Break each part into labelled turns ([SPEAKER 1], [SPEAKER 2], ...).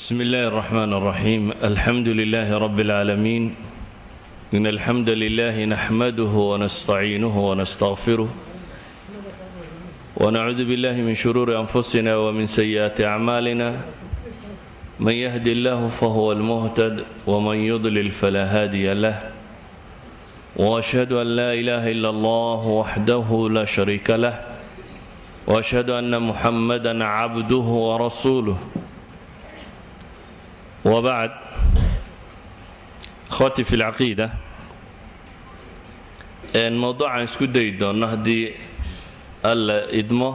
[SPEAKER 1] بسم الله الرحمن الرحيم الحمد لله رب العالمين إن الحمد لله نحمده ونستعينه ونستغفره ونعوذ بالله من شرور أنفسنا ومن سيئات أعمالنا من يهدي الله فهو المهتد ومن يضلل فلا هادي له وأشهد أن لا إله إلا الله وحده لا شريك له وأشهد أن محمدا عبده ورسوله wabacd akhwaatii fi lcaqiida mowduucaan isku dayi doonno haddii alla idmo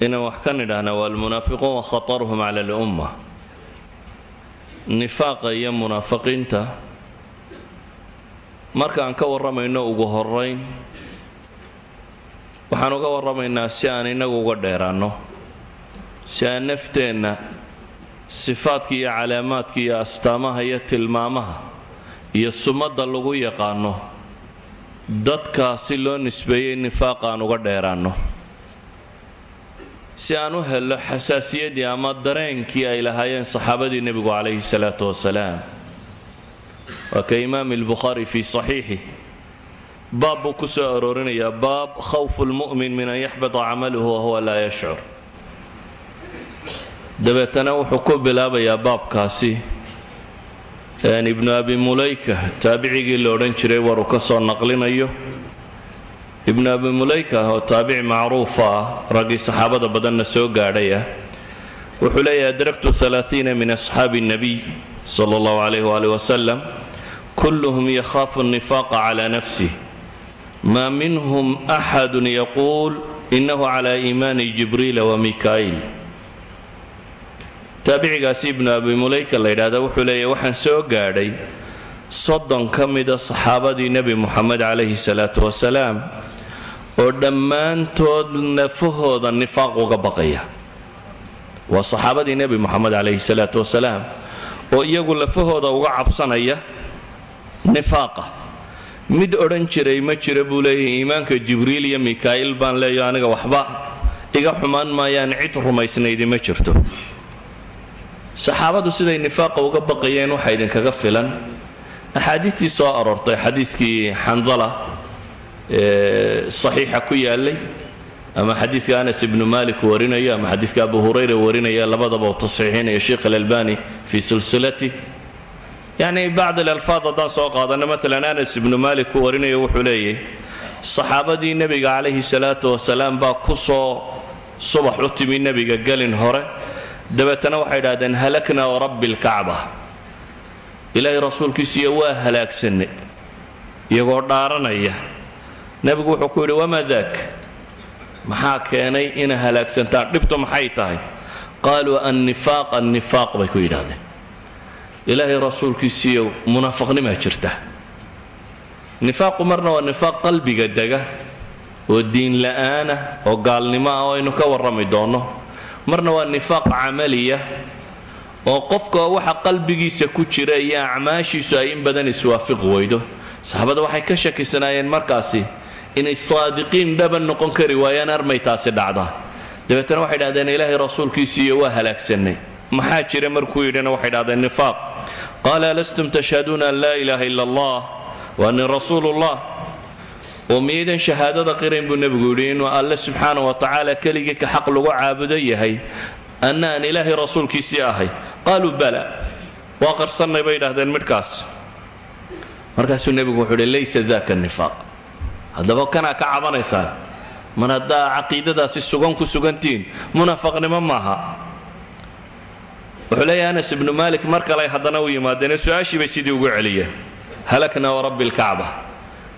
[SPEAKER 1] inaan wax kan idhaahna waa almunaafiquun wa khataruhum cala alumma nifaaqa iyo munaafiqiinta marka aan ka warramayno ugu horayn waxaan uga warramaynaa si aan inagu uga dheeraanno si aan nafteenna sifaadka iyo calaamaadka iyo astaamaha iyo tilmaamaha iyo sumadda lagu yaqaano dadkaasi loo nisbeeyey nifaaqa aan uga dheeraanno. Si aan u hello xasaasiyaddii ama dareenkii ay lahaayeen saxaabadii nebigu calayhi salaatu wasalaam. Waa ka imaam albukhaari fii saxiixi. Baab buu ku soo aroorinayaa baab khawfu lmu'min min an yaxbita camaluhu wahuwa laa yashcur dabeetana wuxuu ku bilaabayaa baabkaasi. Ibnu abi mulayka taabicigii la odhan jiray waruu ka soo naqlinayo. Ibnu abi mulayka oo taabici macruufa ah raggii saxaabada badanna soo gaadhay ah wuxuu leeyahay adraktu alaaiina min asxaabi اnnabiy sala اllahu calayh waalih wasalam kulluhum yakhaafu nifaaqa cala nafsih maa minhum axadu yaquul inahu cala iimaani jibriila wa mikaa'il taabicigaasi ibnu abi mulayka la yidhaahda wuxuu leeyahy waxaan soo gaadhay soddon ka mida saxaabadii nebi muxamed calayhi salaatu wasalaam oo dhammaantood nafahooda nifaaq uga baqaya. Waa saxaabadii nebi muxamed calayhi salaatu wasalaam oo iyagu lafahooda uga cabsanaya nifaaqa. Mid odhan jiray ma jira buu leeyahay iimaanka jibriil iyo mikaa'il baan leeyo aniga waxba iga xumaan maayaan cid rumaysnaydi ma jirto saxaabadu siday nifaaqa uga baqayeen waxaa idinkaga filan. Axaadiistii soo aroortay xadiidkii xandala ee saxiixa ku yaalay ama xadiidka anas ibnu malik warinayo ama xadiidka abu hurayra warinaya labadaba uu tasxiixinaya sheikh alalbani fii silsilati yacni bacd alalfaad haddaan soo qaadano maalan anas ibnu malik ku warinayo wuxuu leeyahy saxaabadii nebiga calayhi salaatu wasalaam baa ku soo subax u timi nebiga gelin hore dabeetana waxay idhahdeen halakna warabbi lkacba ilaahay rasuulkiisiiyo waa halaagsanay iyagoo dhaaranaya. Nebigu wuxuu ku yidhi wamaa daak? Maxaa keenay ina halaagsantaan dhibtu maxay tahay? Qaaluu annifaaq annifaaq bay ku yidhahdeen ilaahay rasuulkiisiiyo munaafiqnimaa jirta. Nifaaqu marna waa nifaaq qalbiga dega oo diin la'aanah oo gaalnimo ah oo aynu ka warrami doonno marna waa nifaaq camaliya oo qofka waxa qalbigiisa ku jira iyo acmaashiisu ay in badan iswaafiq weydo. Saxaabada waxay ka shakisanaayeen markaasi inay saadiqiin dhaban noqon kari waayaan armay taasi dhacdaa dabeetana waxay dhahdeen ilaahay rasuulkiisiiyo waa halaagsanay maxaa jira markuu yidhina waxay dhahdeen nifaaq. Qaala alastum tashhaduuna an laa ilaaha ila allah wa ani rasuulu llah oo miyaydan shahaadada qirayn buu nebigu yidhi inuu alle subxaana wa tacaala keligii ka xaq lagu caabudo yahay anna aan ilaahay rasuulkiisii ahay. Qaaluu bala. Waa qarsannay bay idhahdeen midhkaas. Markaasuu nebigu wuxuu uhi laysa daka nifaaq. Haddaba kanaa ka cabanaysaan mar haddaa caqiidadaasi sugan ku sugantihiin munaafaqnimo maaha. Wuxuu leeyahay anas ibnu maalik mar kale haddana u yimaadeen su'aashii bay sidii ugu celiyeen. Halakna warabbi lkacba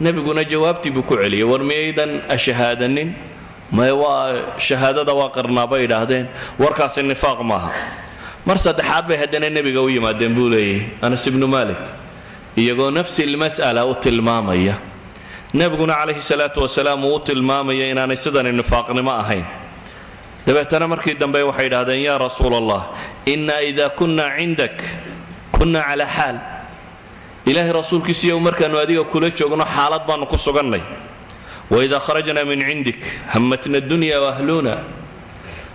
[SPEAKER 1] nebiguna jawaabtii buu ku celiyey. War miyaydan ashahaadanin? Maye waa shahaadada waa qarnaa bay idhaahdeen. Warkaasi nifaaq maaha. Mar saddexaad bay haddana nebiga u yimaadeen buu leeyahy anas ibnu malik iyagoo nafsi lmas'ala u tilmaamaya. Nebiguna calayhi salaatu wasalaam uu u tilmaamaya inaanay sidani nifaaqnimo ahayn. Dabeetana markii dambe waxay idhahdeen yaa rasuul allah inna ida kunna cindak kunna calaa xaal ilaahay rasuulkiisiiyo markaannu adiga kula joogno xaalad baannu ku sugannay. Waidaa kharajna min cindik hammatna dunya waahluuna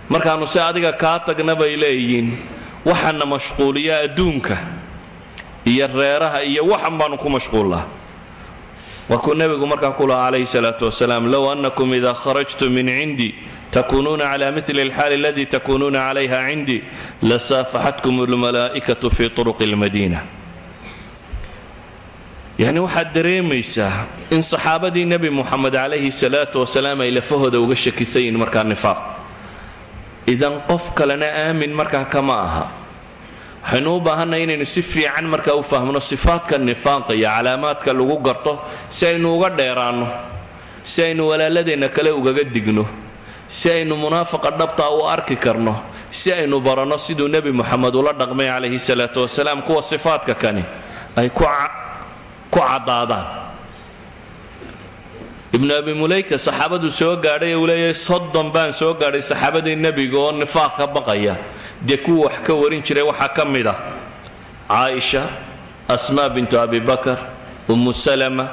[SPEAKER 1] markaannu si adiga kaa tagna bay leeyihiin waxaana mashquuliya adduunka iyo reeraha iyo waxan baanu ku mashquullaa. Waa nebigu markaa ku calayhi salaatu wasalaam low annakum ida kharajtum min cindii takuunuuna cala mili alxaali aladii takuunuuna calayha cindii lasaafaxatkum almalaa'ikatu fi turuqi almadiina yacni waxaad dareemaysaa in saxaabadii nebi muxamed calayhi salaatu wasalaam ay lafahooda uga shakisan yihiin markaa nifaaq. Idan qof kalena aamin markaa kama aha. Waxaynu u baahannahay inaynu si fiican markaa u fahmno sifaadka nifaaqa iyo calaamaadka lagu garto si aynu uga dheeraanno si aynu walaaladeenna kale ugaga digno si aynu munaafaqa dhabtaa u arki karno si aynu baranno siduu nebi moxamed ula dhaqmay calayhi salaatu wasalaam kuwa sifaadka kani ay ku caddaadaan. Ibnu abi mulayka saxaabadu soo gaadhay uu leeyahay soddon baan soo gaadhay saxaabadii nebiga oo nifaaq ka baqaya. Dee kuwa wax ka warin jiray waxaa ka mid ah. Caaisha asmaa bintu abi bakar ummu salama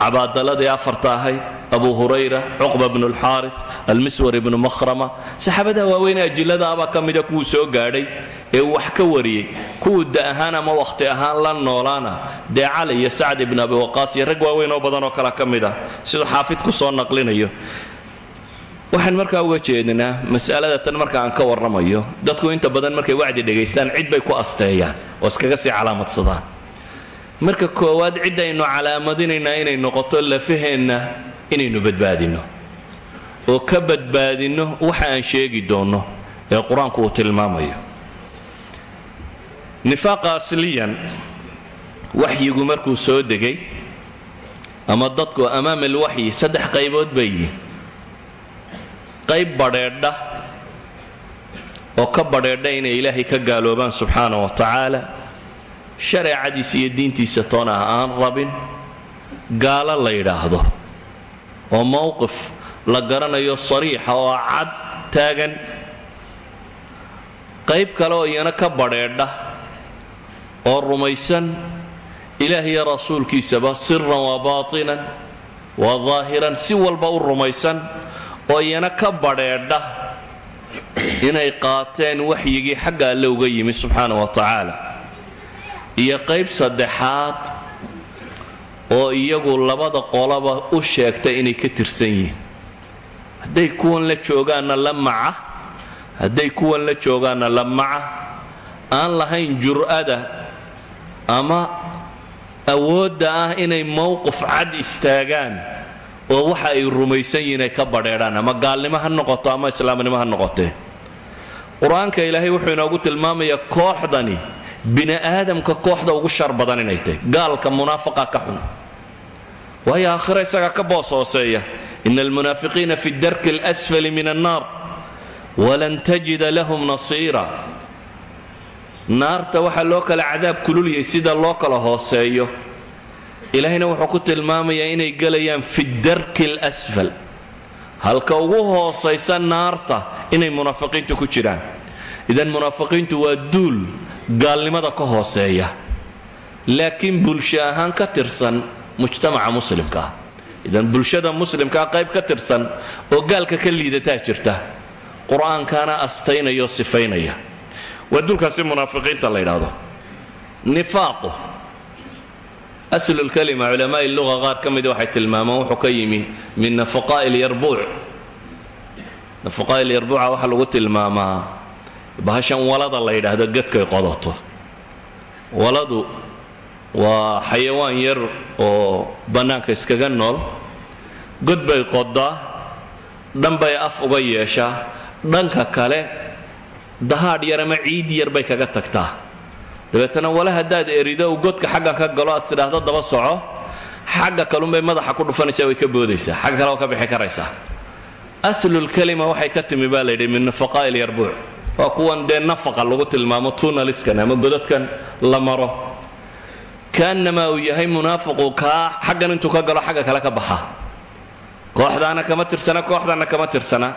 [SPEAKER 1] cabaadaladii afarta ahayd abu hurayra cuqba bnu lxaaris almiswar ibnu makhrama. Saxaabadaha waaweyn ajilladaabaa ka mida kuwuu soo gaadhay ee wax ka wariyey. Kuwuu da ahaan ama ahaan la noolaana dee cali iyo sacd ibnu abi waqaas iyo rag waaweyn oo badan oo kale ka mid ah soo naqlinayo. Waxaan markaa uga jeedinaa mas'alada tan marka aan ka warramayo. Dadku inta badan markay wacdi dhegaystaan cid bay ku asteeyaan oo iskaga sii calaamadsadaan. Marka koowaad cid aynu calaamadinaynaa inay noqoto lafaheenna inaynu badbaadinno. Oo ka badbaadinno waxa aan sheegi doonno ee qur'aanku uu tilmaamayo. Nifaaqa asliyan waxyigu markuu soo degay ama dadku amaam alwaxyi saddex qaybood bay yihiin qayb badheedha oo ka badheedha inay ilaahay ka gaaloobaan subxaana wa tacaala shareecadiisa iyo diintiisa toon ah aan rabin gaalo la yidhaahdo oo mowqif la garanayo sariixa oo cad taagan qayb kale oo iyana ka badheedha oo rumaysan ilaah iyo rasuulkiisaba siran wa baatinan wa daahiran si walba u rumaysan oo iyana ka badheedha inay qaateen waxyigii xagga alle uga yimi subxaana wa tacaala. Iyo qayb saddexaad oo iyagu labada qolaba u sheegta inay ka tirsan yihiin. Hadday kuwan la joogaanna la maca hadday kuwan la joogaanna la maca aan lahayn jur'ada ama awoodda ah inay mowqif cad istaagaan oo waxa ay rumaysan yihiin ay ka badheedhaan ama gaalnimo ha noqoto ama islaamnimo ha noqotee qur'aanka ilaahay wuxuu inoogu tilmaamayaa kooxdani bini aadamka kooxda ugu shar badan inay tahay gaalka munaafaqa ka xun waayo aakhira isagaa ka boos hooseeya ina almunaafiqiina fi darki اlasfali min annaar. Walan tajida lahum nasiira. Naarta waxaa loo kala cadaab kululyay sida loo kala hooseeyo. Ilaahayna wuxuu ku tilmaamayaa inay gelayaan fi darki اlasfal halka ugu hoosaysa naarta inay munaafiqiintu ku jiraan. Idan munaafiqiintu waa duul gaalnimada ka hooseeya. Laakiin bulsho ahaan ka tirsan mujtamaca muslimka. Ah idan bulshada muslimkaa qayb ka tirsan oo gaalka ka liidataa jirta qur'aankaana sifaynaya. Waa munaafiqiinta la yidhaahdo. Nifaaqu. Aslulkalima culamaa'i luga qaar ka mida waxay tilmaamaan wuxuu ka yimi min nafaqaa'i lyarbuuc nafaqaa'i lyarbuuca waxaa lagu tilmaamaa bahashan walada la yidhaahdo gedkay qodato waladu waa xayawaan yar oo bannaanka iskaga nool. God bay qodaa dhan bay af uga yeeshaa. Dhanka kale dahaadh yar ama ciid yar bay kaga tagtaa. Dabeetana wale haddaad erido godka xaggan ka galo aad tidhaahdo daba soco xagga kalunbay madaxa ku dhufanaysaa way ka boodaysaa xagga kale waa ka bixi karaysaa. Aslulkalima waxay ka timi baa layidhi min nafaqaa'i lyarbuuc waa kuwan dee nafaqa lagu tilmaamo tunaliskan ama godadkan la maro kaannamaa uu yahay munaafiqu kaa xaggan intuu ka galo xagga kale ka baxa. Kooxdaana kama tirsana kooxdaana kama tirsana.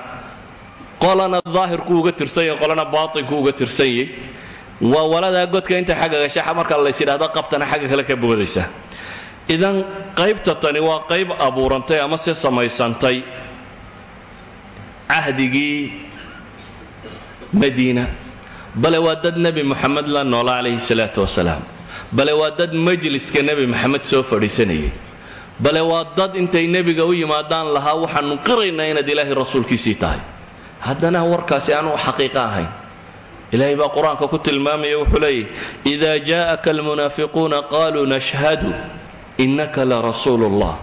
[SPEAKER 1] Qolana daahirku uga tirsan yahy qolana baatinku uga tirsan yahy waa waladaa godka intay xagga gasha marka lays yidhahdo qabtana xagga kale ka boodaysa. Idan qaybta tani waa qayb abuurantay ama se samaysantay. Cahdigii madiina. Bale waa dad nebi moxamed la noola calayhi salaatu wasalaam bale waa dad majliska nebi maxamed soo fadhiisanayay. Bale waa dad intay nebiga u yimaadaan lahaa waxaannu qiraynaa inaad ilaahay rasuulkiisii tahay. Haddana warkaasi aanuu xaqiiqa ahayn. Ilaahay baa qur'aanka ku tilmaamaya wuxuu leeyahy idaa jaa'aka almunaafiquuna qaaluu nashhadu innaka larasuulu ullah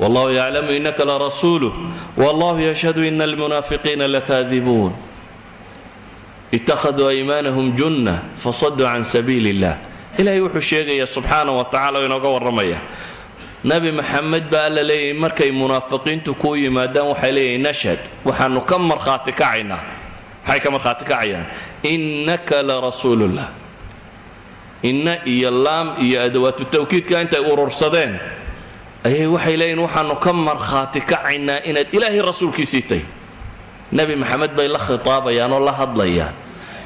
[SPEAKER 1] wallahu yaclamu innaka larasuuluh wallahu yashhadu ina almunaafiqiina lakaadibuun. Ittakhaduu aymaanahum junna fasaduu can sabiili illah ilahay wuxuu sheegaya subxaana wa tacala oo inooga warramaya. Nabi maxamed baa alla leeyahay markay munaafiqiintu kuu yimaadaan waxay leeyahay nashhad waxaanu ka markhaati kacaynaa. Maxay ka markhaati kacayaan? Innaka larasuulullah inna iyo laam iyo adawaatu tawkiidka intay urursadeen. Ayay waxay leeyihiin waxaanu ka markhaati kacaynaa inaad ilaahay rasuulkiisii tahy nebi maxamed bay la khitaabayaan oo la hadlayaan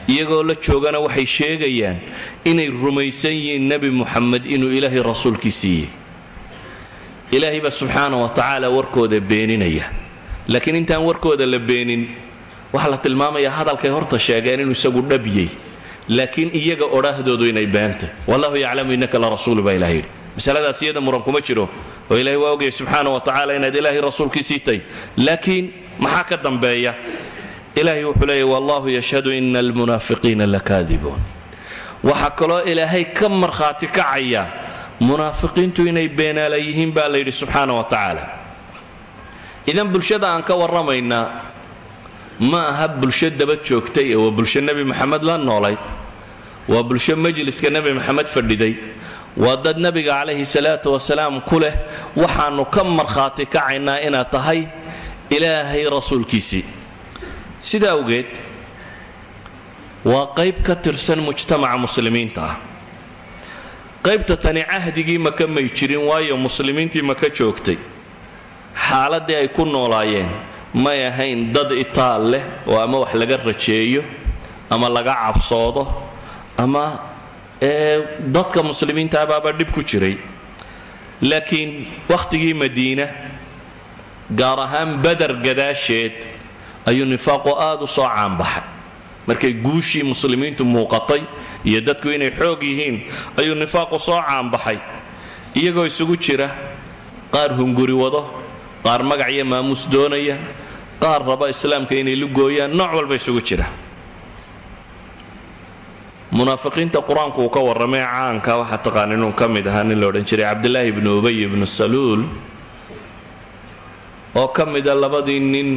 [SPEAKER 1] iyagoo la joogana waxay sheegayaan inay rumaysan yihiin nebi muxamed inuu ilaahay rasuulkiisiiyey ilaahay baa subxaana wa tacaala warkooda beeninaya. Laakiin intaan warkooda la beenin waxaa la tilmaamayaa hadalkay horta sheegeen inuu isagu dhabyey laakiin iyaga odhaahdoodu inay beentay wallahu yaclamu innaka la rasuulu baa ilaha yidhi. Masaladaas iyada muran kuma jiro oo ilahay waa ogaya subxaana wa tacaala inaad ilaahay rasuulkiisii tay laakiin maxaa ka dambeeya ilaahay wuxuu leeyahy wallahu yashhadu ina almunaafiqiina lakaadibuun waxaa kaloo ilaahay ka markhaati kacaya munaafiqiintu inay beenaala yihiin baa la yidhi subxaana wa tacaala. Idan bulshada aan ka warramaynaa ma aha bulsho daba joogtay ee waa bulsho nebi moxamed la noolayd waa bulsho majliska nebi moxamed fadhiday waa dad nebiga calayhi salaatu wasalaam ku leh waxaannu ka markhaati kacaynaa inaad tahay ilaahay rasuulkiisii sida awgeed waa qayb ka tirsan mujtamaca muslimiinta ah. Qaybta tani cahdigii maka may jirin waayo muslimiintii maka joogtay. Xaaladdii ay ku noolaayeen may ahayn dad itaal leh oo ama wax laga rajeeyo ama laga cabsoodo ama dadka muslimiinta abaaba dhib ku jiray. Laakiin wakhtigii madiina gaar ahaan badar gadaasheed ayuu nifaaqu aad u soo caanbaxay markay guushii muslimiintu muuqatay iyo dadku inay xoog yihiin ayuu nifaaqu soo caanbaxay iyagoo isugu jira qaar hunguri wado qaar magac iyo maamuus doonaya qaar raba islaamka inay lugooyaan nooc walba isugu jira. Munaafiqiinta qur'aanku uu ka warramay caanka waxaa taqaan inuu ka mid ahaa nin la odhan jiray cabdilaahi ibnu ubay ibnu saluul oo ka mida labadii nin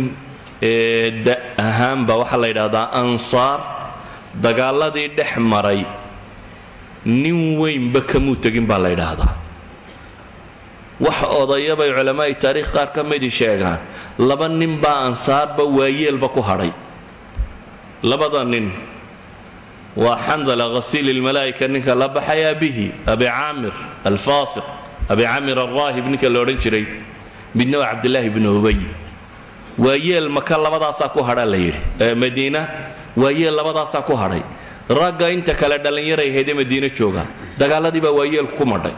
[SPEAKER 1] da ahaanba waxaa la yidhaahdaa ansaar dagaaladii dhex maray nin weynba kamuu tegin baa la yidhaahdaa. Wax odayabay culamaa'i taariikh qaar ka midii sheegaan. Laba nin baa ansaarba waayeelba ku hadhay. Labada nin waa xandala khasiil ilmalaa'ika ninka la baxay abihi abi caamir alfaasiq abi caamir alraahib ninka la odhan jiray midna waa cabdilaahi bnu ubay waayeel maka labadaasaa ku hadha la yidhi. Madiina waayeel labadaasaa ku hadhay. Ragga inta kale dhallinyaray haydee madiine jooga dagaaladii baa waayeelku ku madhay.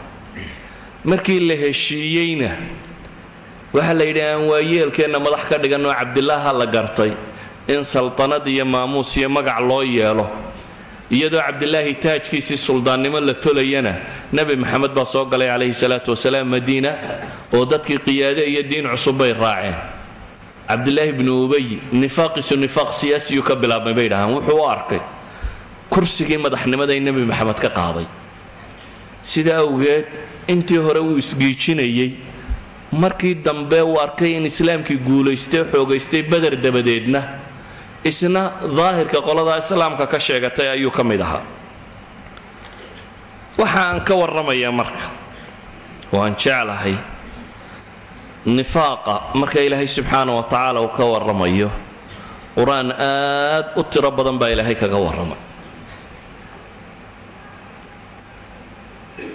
[SPEAKER 1] Markii la heshiiyeyna waxaa la yidhi aan waayeelkeenna madax ka dhiganoo cabdilaaha la gartay in saltanad iyo maamuus iyo magac loo yeelo. Iyadoo cabdilaahi taajkiisii suldaannimo la tolayana nebi maxamed baa soo galay calayhi salaatu wasalaam madiina oo dadkii qiyaade iyo diin cusub bay raaceen cabdilaahi bnu ubay nifaaqiisu nifaaq siyaasiyuu ka bilaabmay bay wuxuu u arkay kursigii madaxnimada in nebi maxamed ka qaaday. Sida awgeed intii hore wuu isgiijinayey markii dambe uu arkay in islaamkii guulaystay xoogaystay beder dabadeedna isna daahirka qoladaa islaamka ka sheegatay ayuu ka mid ahaa. Waxa aan ka warramayaa marka oo aan jeclahay nifaaqa marka ilaahay subxaana wa tacaala uu ka warramayo qur'aan aad u tiro badan baa ilaahay kaga warramay.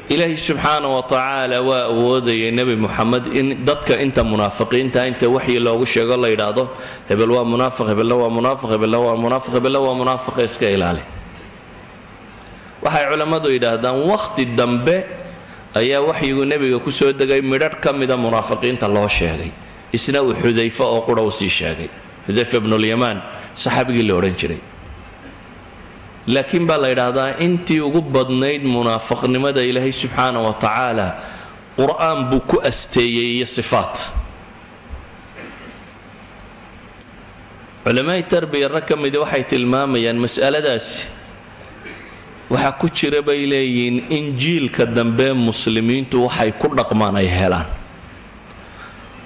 [SPEAKER 1] Ilaahay subxaana wa tacaala waa awoodayay nebi muxamed in dadka inta munaafiqiinta inta waxyi loogu sheego la yidhaahdo hebel waa munaafiq hebelna waa munaafiq hebelna waa munaafiq hebelna waa munaafiqa iska ilaali. Waxay culammadu yidhaahdaan wakhti dambe ayaa waxyigu nebiga ku soo degay midharh ka mida munaafiqiinta loo sheegay. Isna uu xudayfa oo qura uu sii sheegay. Xudayfa ibnulyamaan saxaabigii la odhan jiray. Laakiin baa la yidhaahdaa intii ugu badnayd munaafaqnimada ilaahay subxaana wa tacaala qur'aan buu ku asteeyey iyo sifaat. Culamaa'i tarbiya rag ka midi waxay tilmaamayaan mas'aladaasi waxaa ku jira bay leeyihiin in jiilka dambe muslimiintu waxay ku dhaqmaan ay helaan.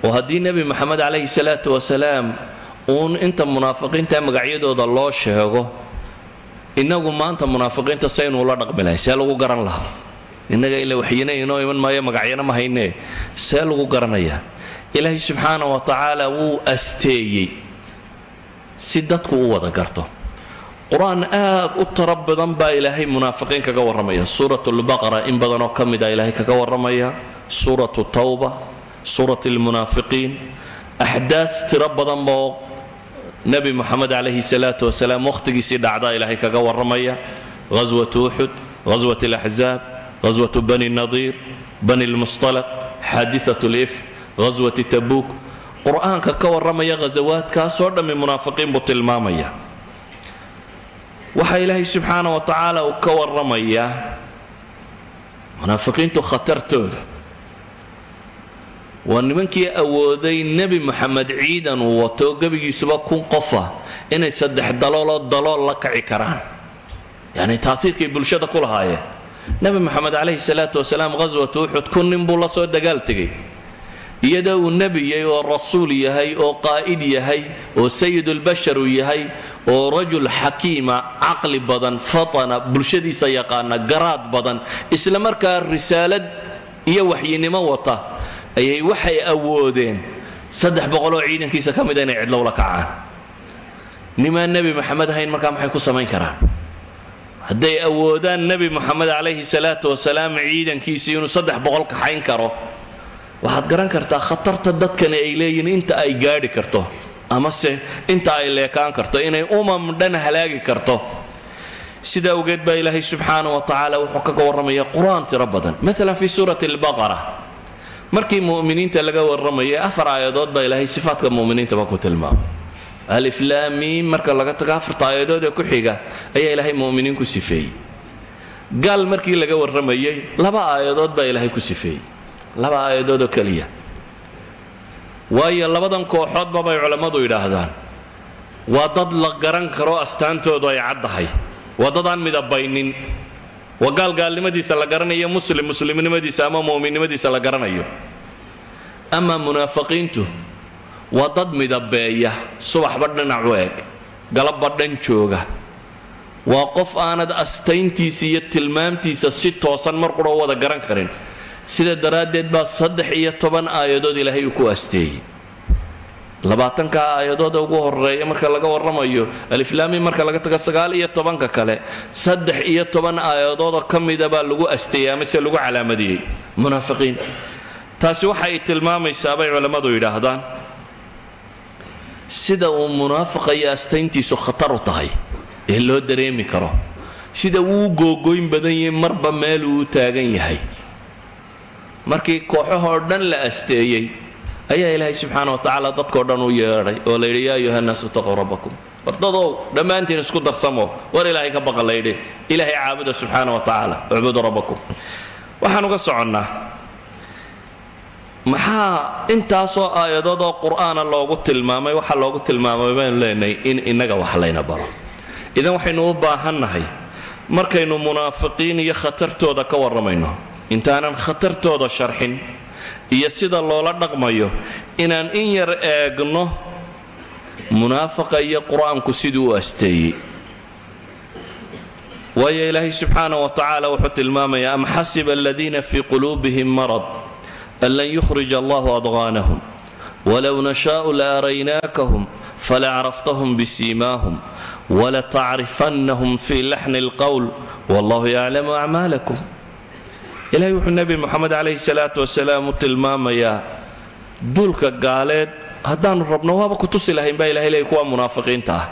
[SPEAKER 1] Oo haddii nebi moxamed calayhi salaatu wasalaam uun inta munaafiqiinta magacyadooda loo sheego innagu maanta munaafiqiinta saynuu la dhaqmi lahay see lagu garan lahaa. Innaga ila waxyina inoo iman maayo magacyana ma haynee see lagu garanayaa. Ilaahay subxaana wa tacaala wuu asteeyey. Si dadku u wada garto qur'aan aad u tiro badan baa ilaahay munaafiqiin kaga warramaya. Suurat lbaqara in badanoo ka mid a ilaahay kaga warramaya. Suuratu tawba suurat lmunaafiqiin axdaad tiro badan boo nebi moxamed calayhi salaatu wasalaam wakhtigiisii dhacdaa ilaahay kaga warramaya. Ghaswatu uxud ghaswat alaxzaab ghaswatu bani nadiir bani lmustalaq xaadiat lif ghaswati tabuuk. Qur'aanka ka warramaya ghasawaadkaasoo dhammi munaafiqiin buu tilmaamaya waxaa ilaahay subxaana wa tacaala uu ka warramayaa munaafiqiintu khatartooda. Waa nimankii awooday nebi moxamed ciidan uu wato gebigiisuba kun qofa inay saddex dalooloo dalool la kaci karaan. Yacni taaiirkay bulshada ku lahaayeen nebi moxamed calayhi salaatu wasalaam ghaswatu uxud kun nin buu la soo dagaal tegay iyadoo uu nebi yahay oo rasuul yahay oo qaa'id yahay oo sayidulbashar uu yahay oo rajul xakiima caqli badan fatana bulshadiisa yaqaana garaad badan isla markaa risaalad iyo waxyinimo wata ayay waxay awoodeen saddex boqoloo ciidankiisa ka mida inay cidlowla kacaan. Nimaan nebi moxamed ahayn markaa maxay ku samayn karaan? Hadday awoodaan nebi moxamed calayhi salaatu wasalaam ciidankiisii inuu saddex boqol kaxayn karo waxaad garan kartaa khatarta dadkani ay leeyihiin inta ay gaadhi karto amase inta ay leekaan karto inay umam dhan halaagi karto. Sida awgeed baa ilaahay subxaana wa tacaala wuxuu kaga warramaya qur'aan tiro badan. Maalan fii suurati albaqara. Markii mu'miniinta laga warramayay afar aayadood baa ilaahay sifaatka mu'miniintaba ku tilmaamay. Aliflaamiim marka laga tago afarta aayadood ee ku xiga ayaa ilaahay mu'miniin ku sifeeyey. Gaal markii laga warramayay laba aayadood baa ilaahay ku sifeeyey laba aayadoodoo keliya. Waayo labadan kooxoodba bay culammadu yidhaahdaan. Waa dad la garan karo astaantoodu ay caddahay waa dad aan midabaynin waa gaal gaalnimadiisa la garanayo muslim muslimnimadiisa ama mu'minnimadiisa la garanayo. Amaa munaafiqiintu waa dad midabeeya subaxba dhinac u eg galabba dhan jooga. Waa qof aanad astayntiisa iyo tilmaamtiisa si toosan mar qura wada garan karin sida daraaddeed baa saddex iyo toban aayadood ilaahay uu ku asteeyey labaatanka aayadooda ugu horreeya marka laga warramayo aliflaami marka laga tago sagaal iyo tobanka kale saddex iyo toban aayadoodoo ka mida baa lagu asteeyey amase lagu calaamadiyey. Munaafiqiin. Taasi waxa ay tilmaamaysaa bay culammadu yidhaahdaan. Sida uu munaafiqa iyo astayntiisu khatar u tahay ee loo dareemi karo. Sida uu u googoyn badan yahay marba meeluu u taagan yahay markii kooxahoo dhan la asteeyey ayaa ilaahay subxaana wa tacaala dadkao dhan u yeedhay oo la yidhi yaa ayuha nnaasu taquu rabbakum. Wardadow dhammaantiin isku darsamo. War ilaahay ka baqa laydhi ilaahay caabuda subxaana wa tacaala ucbudu rabbakum. Waxaan uga soconnaa. Maxaa intaasoo aayadoodoo qur'aana loogu tilmaamay waxaa loogu tilmaamay baynu leenahay in innaga wax layna baro. Idan waxaynu u baahannahay markaynu munaafiqiin iyo khatartooda ka warramayno intaanan khatartooda sharxin iyo sida loola dhaqmayo inaan in yar eegno munaafaqa iyo qur'aanku siduu u asteeyey. Waayo ilaahay subxaana wa tacaala wuxuu tilmaamaya am xasiba aladiina fii quluubihim marad an lan yukhrij allahu adqaanahum? Walow nashaau la araynaakahum falacraftahum bisiimaahum walatacrifannahum fii laxni اlqowl wallahu yaclamu acmaalakum ilahay wuxuu nebi moxamed calayhi salaatu wasalaam u tilmaamayaa duulka gaaleed. Haddaannu rabno waaba ku tusi lahayn baa ilahay leey kuwa munaafiqiinta ah.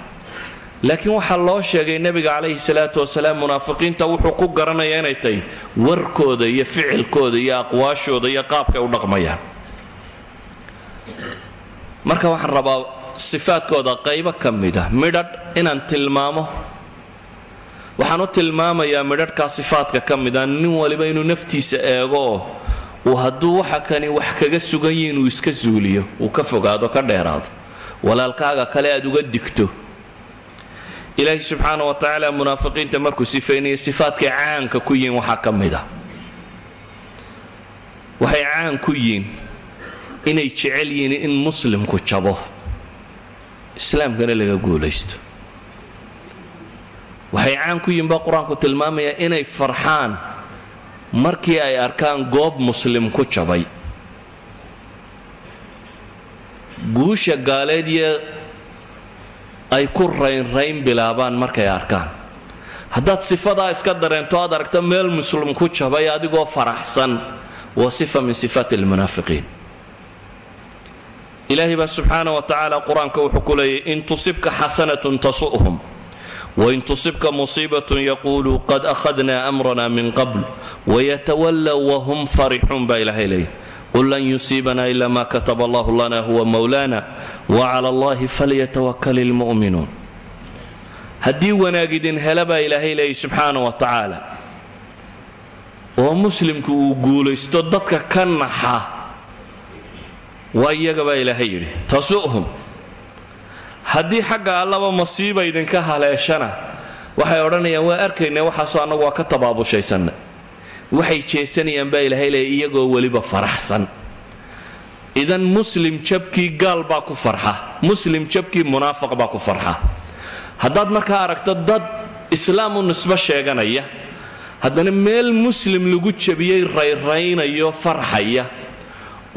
[SPEAKER 1] Laakiin waxaa loo sheegay nebiga calayhi salaatu wasalaam munaafiqiinta wuxuu ku garanaya inay tahay warkooda iyo ficilkooda iyo aqwaashooda iyo qaabkay u dhaqmayaan. Marka waxaan rabaa sifaadkooda qaybo ka mida midhadh inaan tilmaamo waxaan u tilmaamayaa midharhkaa sifaadka ka mida nin waliba inuu naftiisa eego oo uu hadduu waxa kani wax kaga sugan yihiin uu iska suuliyo uu ka fogaado ka dheeraado. Walaalkaaga kale aad uga digto. Ilaahi subxaana wa tacaala munaafiqiinta markuu sifaynayo sifaadkay caanka ku yihiin waxaa ka mid a waxay caan ku yihiin inay jecel yihiin in muslimku jabo. Islaamkana laga guulaysto waxay caan ku yihiin baa qur'aanku tilmaamaya inay farxaan markii ay arkaan goob muslim ku jabay. Guusha gaaleed iyo ay ku raynrayn bilaabaan markay arkaan. Haddaad sifadaa iska dareento aad aragto meel muslim ku jabay adigoo faraxsan waa sifa min sifaat almunaafiqiin ilaahay baa subxaana wa tacaala qur'aanka wuxuu ku leeyay in tusibka xasanatun tasu'hum wain tusibka musiibatun yaquuluu qad akhadna amrana min qabl wayatawallow wahum farixuun baa ilaahay leeyay qul lan yusiibana ila ma kataba allahu lana huwa mowlana wacala allahi falyatawakal ilmu'minuun haddii wanaag idin hela baa ilaahay leeyay subxaana wa tacaala oo muslimku uu guulaysto dadka ka naxa waa iyaga baa ilaahay yidhi tasu'hum haddii xagga allaba masiiba idinka haleeshana waxay odhanayaan waa arkayna waxaasoo annagu waa ka tabaabushaysanna waxay jeesanayaan baa ilaahay leeya iyagoo weliba faraxsan. Idan muslim jabkii gaal baa ku farxa muslim jabkii munaafiq baa ku farxa. Haddaad markaa aragto dad islaam u nisbo sheeganaya haddana meel muslim lagu jabiyey rayraynayo farxaya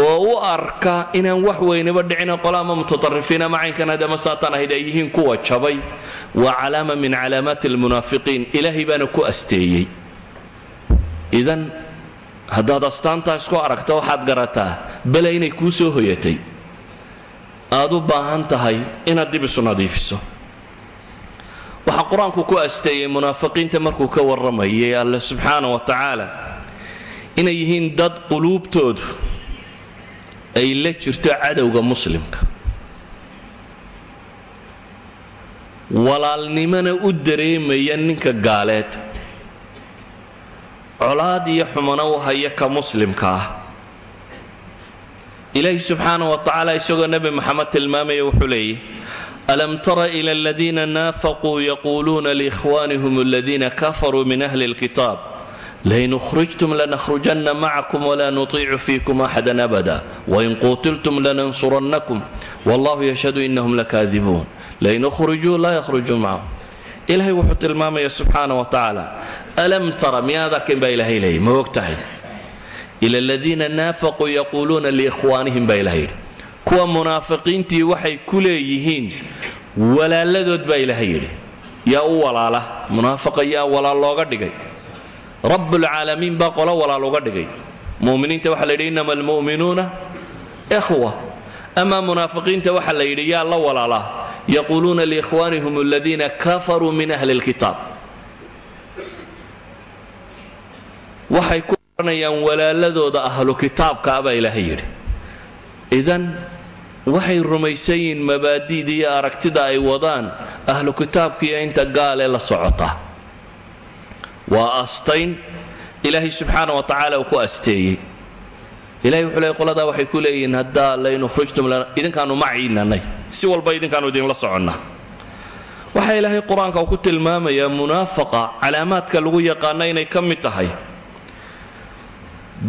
[SPEAKER 1] oo u arka inaan wax weynaba dhicina qolo ama mutaarifiin ama caynkan hadama saatan ahayd ay yihiin kuwa jabay. Waa calaama min calaamaati almunaafiqiin. Ilaahay baana ku asteeyey. Idan haddaad astaantaa isku aragto waxaad garataa bale inay kuu soo hoyatay. Aad u baahan tahay inaad dib isu nadiifiso. Waxaa qur'aanku ku asteeyey munaafiqiinta markuu ka warramayay alle subxaana wa tacaala inay yihiin dad quluubtoodu ay la jirto cadowga muslimka. Walaalnimona u dareemaya ninka gaaleed. Colaad iyo xumano u haya ka muslimka ah. Ilaahi subxaana wa tacaala isagoo nebi moxamed tilmaamaya wuxuu leeyahy alam tara ila aladiina naafaquu yaquuluuna liikhwaanihim aladiina kafaruu min ahli اlkitaab lain khrijtum lanakhrujanna macakum wla nutiicu fiikum axada abada wain quutiltum lanansurannakum wallahu yashhadu inahum lakaadibuun lain ukhrijuu laa yakhrujuun macahum ilaahay wuxuu tilmaamaya subxaana wa tacaala alam tara miyaad arkayn baa ilaahay leeyay ma og ila aladiina naafaquu yaquuluuna liikhwaanihim baa ilahay yidhi kuwa munaafiqiintii waxay ku leeyihiin walaaladood baa ilaahay yidhi yaa u walaala munaafaqa looga dhigay rabbulcaalamiin baa qolo walaal uga dhigay. Muminiinta waxaa la yidhi innama almu'minuuna ikhwa. Ama munaafiqiinta waxaa la yidhi yaa la walaalaa yaquuluuna liikhwaanihim aladiina kafaruu min ahli lkitaab waxay ku odhanayaan walaaladooda ahlu kitaabkaa baa ilaahay yidhi. Idan waxay rumaysan yihiin iyo aragtida ay wadaan ahlu kitaabkiiyo inta gaale la socota waa astayn. Ilaahay subxaana wa tacaala ku asteeyey. Ilahay wuxuu leey qoladaa waxay ku leeyihiin haddaa laynu khrijtum idinkaanu maciinanay si walba idinkaanu idinla soconnaa waxaa ilaahay qur'aanka ku tilmaamayaa munaafaqa calaamaadka lagu yaqaana inay ka mid tahay.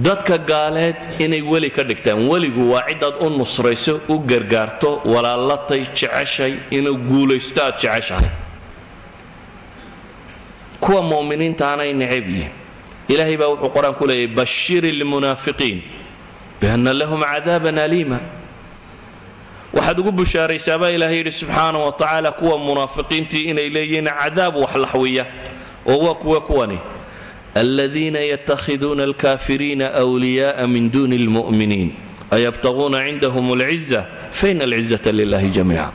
[SPEAKER 1] Dadka gaaleed inay weli ka dhigtaan. Weligu waa cidaad u nusrayso u gargaarto walaalatay jeceshay inuu guulaysto aad jeceshahay kuwa muminiintaanay necab yihiin ilaahay baa wuxuu qur'aan ku leeyahy bashir ilmunaafiqiin bianna lahum cadaaban aliima. Waxaad ugu bushaaraysaabaa ilaahay yidhi subxaana wa tacaala kuwa munaafiqiintii inay leeyihiin cadaab waxlaxwiya oo waa kuwa kuwani. Aladiina yatakhiduuna alkaafiriina wliyaaa min duuni lmu'miniin ayabtaquuna cindahum alciza faina alcizata lilahi jamiica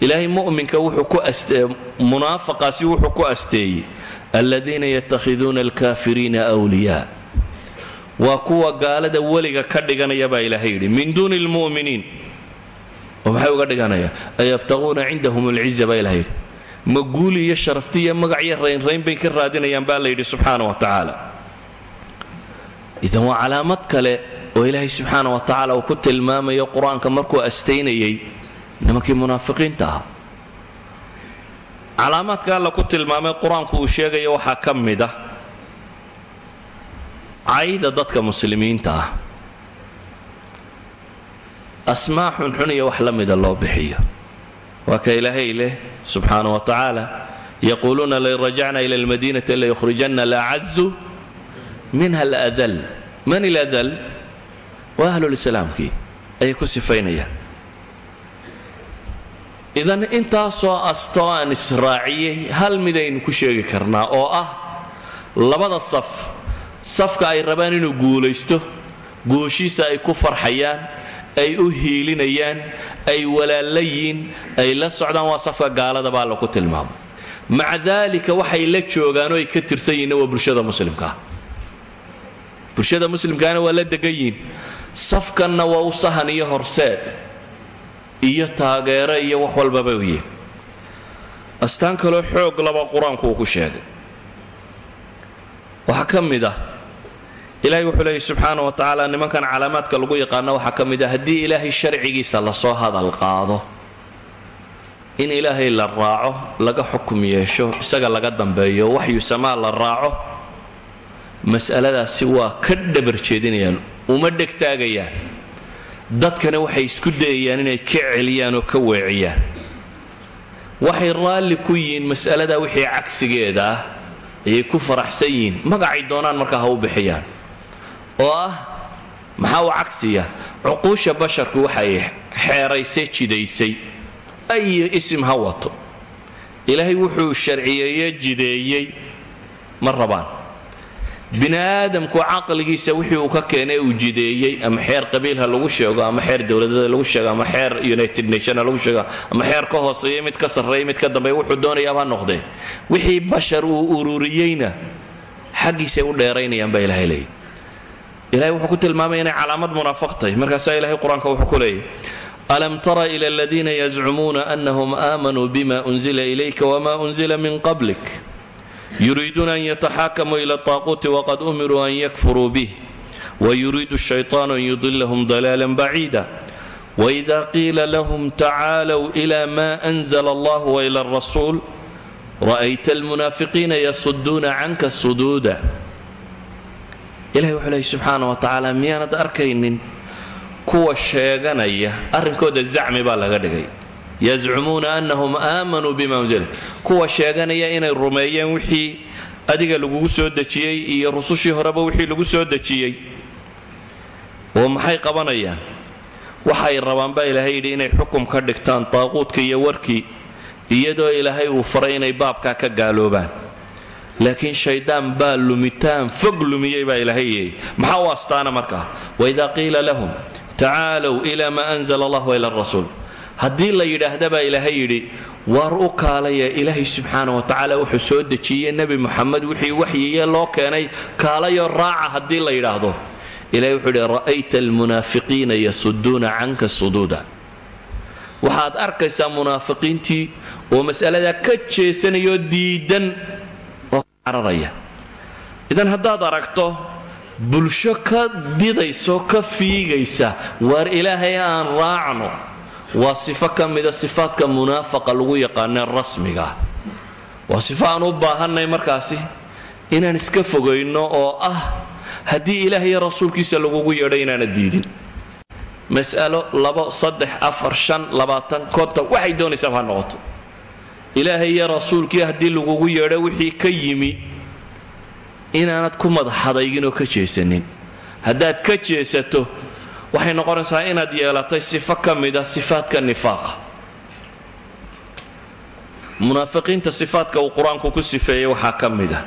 [SPEAKER 1] ilaahay muminka munaafaqaasi wuxuu ku asteeyey aladiina yatakhiduuna alkafiriina wliyaa waa kuwa gaalada weliga ka dhiganaya baa ilaahay yidhi min duuni lmuminiin oo maxay uga dhiganaya? Ayabtaguuna cindahum alciza baa ilahay yidhi. Iyo sharafti iyo magac iyo raynrayn bay ka raadinayaan baa la yidhi subxaana wa tacaala. Idan waa calaamad kale oo ilaahay subxaana wa tacaala uu ku tilmaamayo qur'aanka markuu astaynayay nimankii munaafiqiinta ahaa. Calaamaadka alla ku tilmaamay qur'aanku uu sheegayo waxaa ka mid ah cayda dadka muslimiinta ah. Asmaa xunxun iyo wax la mida loo bixiyo. Waa ka ilaahay leh subxaana wa tacaala yaquuluuna lain rajacna ila almadiinati layukhrijanna alacazu minha aladal. Man iladal waa ahlulislaamkii ayay ku sifaynayaan idan intaasoo astoo aan israaciyey hal midaynu ku sheegi karnaa oo ah labada saf. Safka ay rabaan inuu guulaysto gooshiisa ay ku farxayaan ay u hiilinayaan ay walaalayiin ay la socdaan waa safka gaalada baa laku tilmaamo maca daalika waxay la joogaan oo ay ka tirsan yihiinna waa bulshada muslimkaa bulshada muslimkaana waa la degan yihiin. Safkanna waa u sahan iyo horseed iyo taageero iyo wax u yihiin astaan kaloo xoog laba qur'aanku uu ku sheegay. Waxaa ka mid ah ilaahay wuxuu leeyay subxaana wa tacaala nimankan calaamaadka lagu yaqaano waxaa ka mid ah haddii ilaahay sharcigiisa la soo hadal qaado in ilaahay la raaco laga xukum yeesho isaga laga dambeeyo waxyu samaa la raaco mas'aladaasi waa ka dhabar jeedinayaan uma dhegtaagayaan dadkana waxay isku dayayaan inay ka celiyaan oo ka weeciyaan. Waxay raalli ku yihiin mas'aladaa wixii cagsigeeda ah ayay ku faraxsan yihiin. Magacay doonaan markaa ha u bixiyaan. Oo ah maxaa u cagsiya? Cuquusha basharku waxay xeeraysay jidaysay. Ayo isim ha wato. Ilaahay wuxuu sharciyeeye jideeyey. Ma rabaan bini caqligiisa wixii uu ka keenay uu jideeyey ama xeer qabiil ha lagu sheego ama xeer dowladada lagu sheego ama xeer united nation ha lagu sheego ama xeer ka hooseeya mid ka sarreeya mid ka dambeeya wuxuu doonayaaba noqdee. Wixii bashar uu ururiyeyna xaggiisay u dheeraynayaan baa ilahay leeyay. Ilahay wuxuu ku tilmaamaya inay calaamad munaafiq tahay markaasaa ilahay qur'aanka wuxuu ku leeyahy alam tara ila aladiina yazcumuuna anahum aamanuu bima unzila ilayka wma unzila min qablik yuriiduuna an yataxaakamuu ila taaquuti waqad umiruu an yakfuruu bih wyuriidu shayطaanu an yudilahum dalaalan baciida waida qiila lahum tacaalow ila ma anzla allah waila arasuul ra'ayta almunaafiqiina yasuduuna canka suduuda ilahi wuxuu leeyay subxaana wa tacaala miyaanad arkaynin kuwa sheeganaya arrinkooda zacmi baa laga dhigay yazcumuuna anahum aamanuu bima unzila. Kuwa sheeganaya inay rumeeyeen wixii adiga lagugu soo dejiyey iyo rusushii horeba wixii lagu soo dejiyey. Oo maxay qabanayaan? Waxay rabaan baa ilaahay yidhi inay xukum ka dhigtaan taaquudka iyo warkii iyadoo ilaahay uu faray inay baabkaa ka gaaloobaan. Laakiin shaydaan baa lumitaan fog lumiyey baa ilaahay yeey maxaa u astaana markaa? Waidaa qiila lahum tacaalow ila ma anzla allah ila rasuul haddii la yidhaahda ilaahay yidhi waar u kaalaya ilaahay subxaana wa tacaala. Wuxuu soo dejiyey nebi muxamed wixii waxyiye loo keenay kaalayo raaca haddii la yidhaahdo. Ilahay wuxuu yidhi ra'ayta almunaafiqiina yasuduuna canka suduuda. Waxaad arkaysaa munaafiqiintii oo mas'aladaa ka jeesanayoo diidan oo cararaya. Idan haddaad aragto bulsho ka didayso ka fiigaysa waar ilaahay aan raacno waa sifo ka mida sifaadka munaafaqa lagu yaqaanee rasmiga. Waa sifo aan u baahannay markaasi inaan iska fogayno oo ah haddii ilaah iyo rasuulkiisa lagugu yeedho inaana diidin. Mas'alo labo saddex afar shan labaatan konton waxay doonaysaaba ha noqoto. Ilaahay rasuulkii haddii lagugu yeedho wixii ka yimi inaanad ku madaxadaygin oo ka jeesanin. Haddaad ka jeesato waxay noqonaysaa inaad yeelatay sifo ka mida sifaadka nifaaqa. Munaafiqiinta sifaadka uu qur'aanku ku sifeeyey waxaa ka mid a